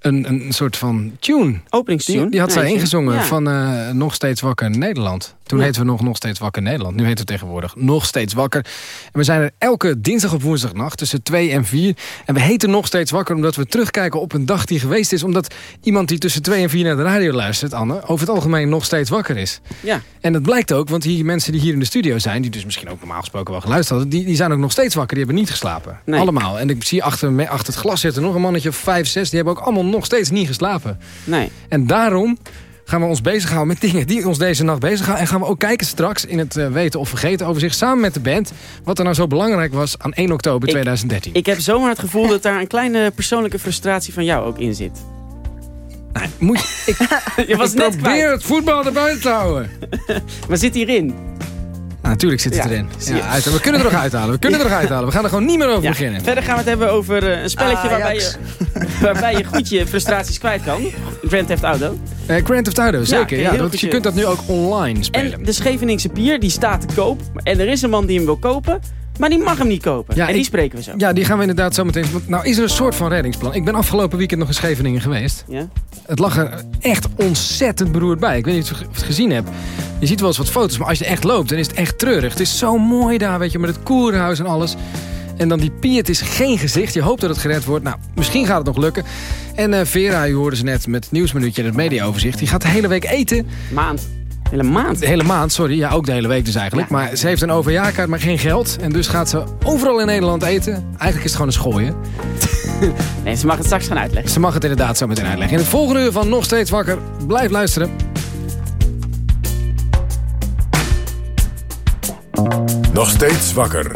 een, een soort van tune. Openingstune? Die, die had zij ingezongen ja. van uh, Nog Steeds Wakker Nederland. Toen Ja. heten we nog Nog Steeds Wakker Nederland. Nu heten we tegenwoordig Nog Steeds Wakker. En we zijn er elke dinsdag op woensdagnacht tussen 2 en 4. En we heten Nog Steeds Wakker omdat we terugkijken op een dag die geweest is. Omdat iemand die tussen 2 en 4 naar de radio luistert, Anne, over het algemeen nog steeds wakker is. Ja. En dat blijkt ook, want die mensen die hier in de studio zijn... die dus misschien ook normaal gesproken wel geluisterd hadden... die, die zijn ook nog steeds wakker, die hebben niet geslapen. Nee. Allemaal. En ik zie achter, me- achter het glas zitten nog een mannetje of vijf, zes... die hebben ook allemaal nog steeds niet geslapen. Nee. En daarom gaan we ons bezighouden met dingen die ons deze nacht bezighouden. En gaan we ook kijken straks in het eh, Weten of Vergeten overzicht... samen met de band, wat er nou zo belangrijk was aan 1 oktober 2013. Ik heb zomaar het gevoel dat daar een kleine persoonlijke frustratie van jou ook in zit. Moet ik, je was ik net probeer kwijt. het voetbal erbij te houden. Maar zit hierin? Nou, natuurlijk zit het Ja, erin. Ja, we kunnen er nog uithalen. We kunnen er nog uithalen. We gaan er gewoon niet meer over Ja, beginnen. Verder gaan we het hebben over eh, een spelletje waarbij je, waarbij je goed je frustraties kwijt kan. Grand Theft Auto. Eh, Grand Theft Auto, zeker. Ja, je je- kunt dat nu ook online spelen. En de Scheveningse pier die staat te koop. En er is een man die hem wil kopen. Maar die mag hem niet kopen. Ja, en die ik- spreken we zo. Ja, die gaan we inderdaad zo meteen... Nou is er een soort van reddingsplan. Ik ben afgelopen weekend nog in Scheveningen geweest. Ja? Het lag er echt ontzettend beroerd bij. Ik weet niet of je het gezien hebt. Je ziet wel eens wat foto's, maar als je echt loopt, dan is het echt treurig. Het is zo mooi daar, weet je, met het koerenhuis en alles. En dan die pier, het is geen gezicht. Je hoopt dat het gered wordt. Nou, misschien gaat het nog lukken. En eh, Vera, u hoorde ze net met het nieuwsminuutje en het mediaoverzicht. Die gaat de hele week eten. Maand. Hele maand? De hele maand, sorry. Ja, ook de hele week dus eigenlijk. Maar ze heeft een overjaarkaart, maar geen geld. En dus gaat ze overal in Nederland eten. Eigenlijk is het gewoon een schooien. Nee, ze mag het straks gaan uitleggen. Ze mag het inderdaad zo meteen uitleggen. In het volgende uur van Nog Steeds Wakker. Blijf luisteren. Nog steeds wakker.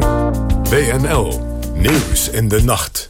WNL. Nieuws in de nacht.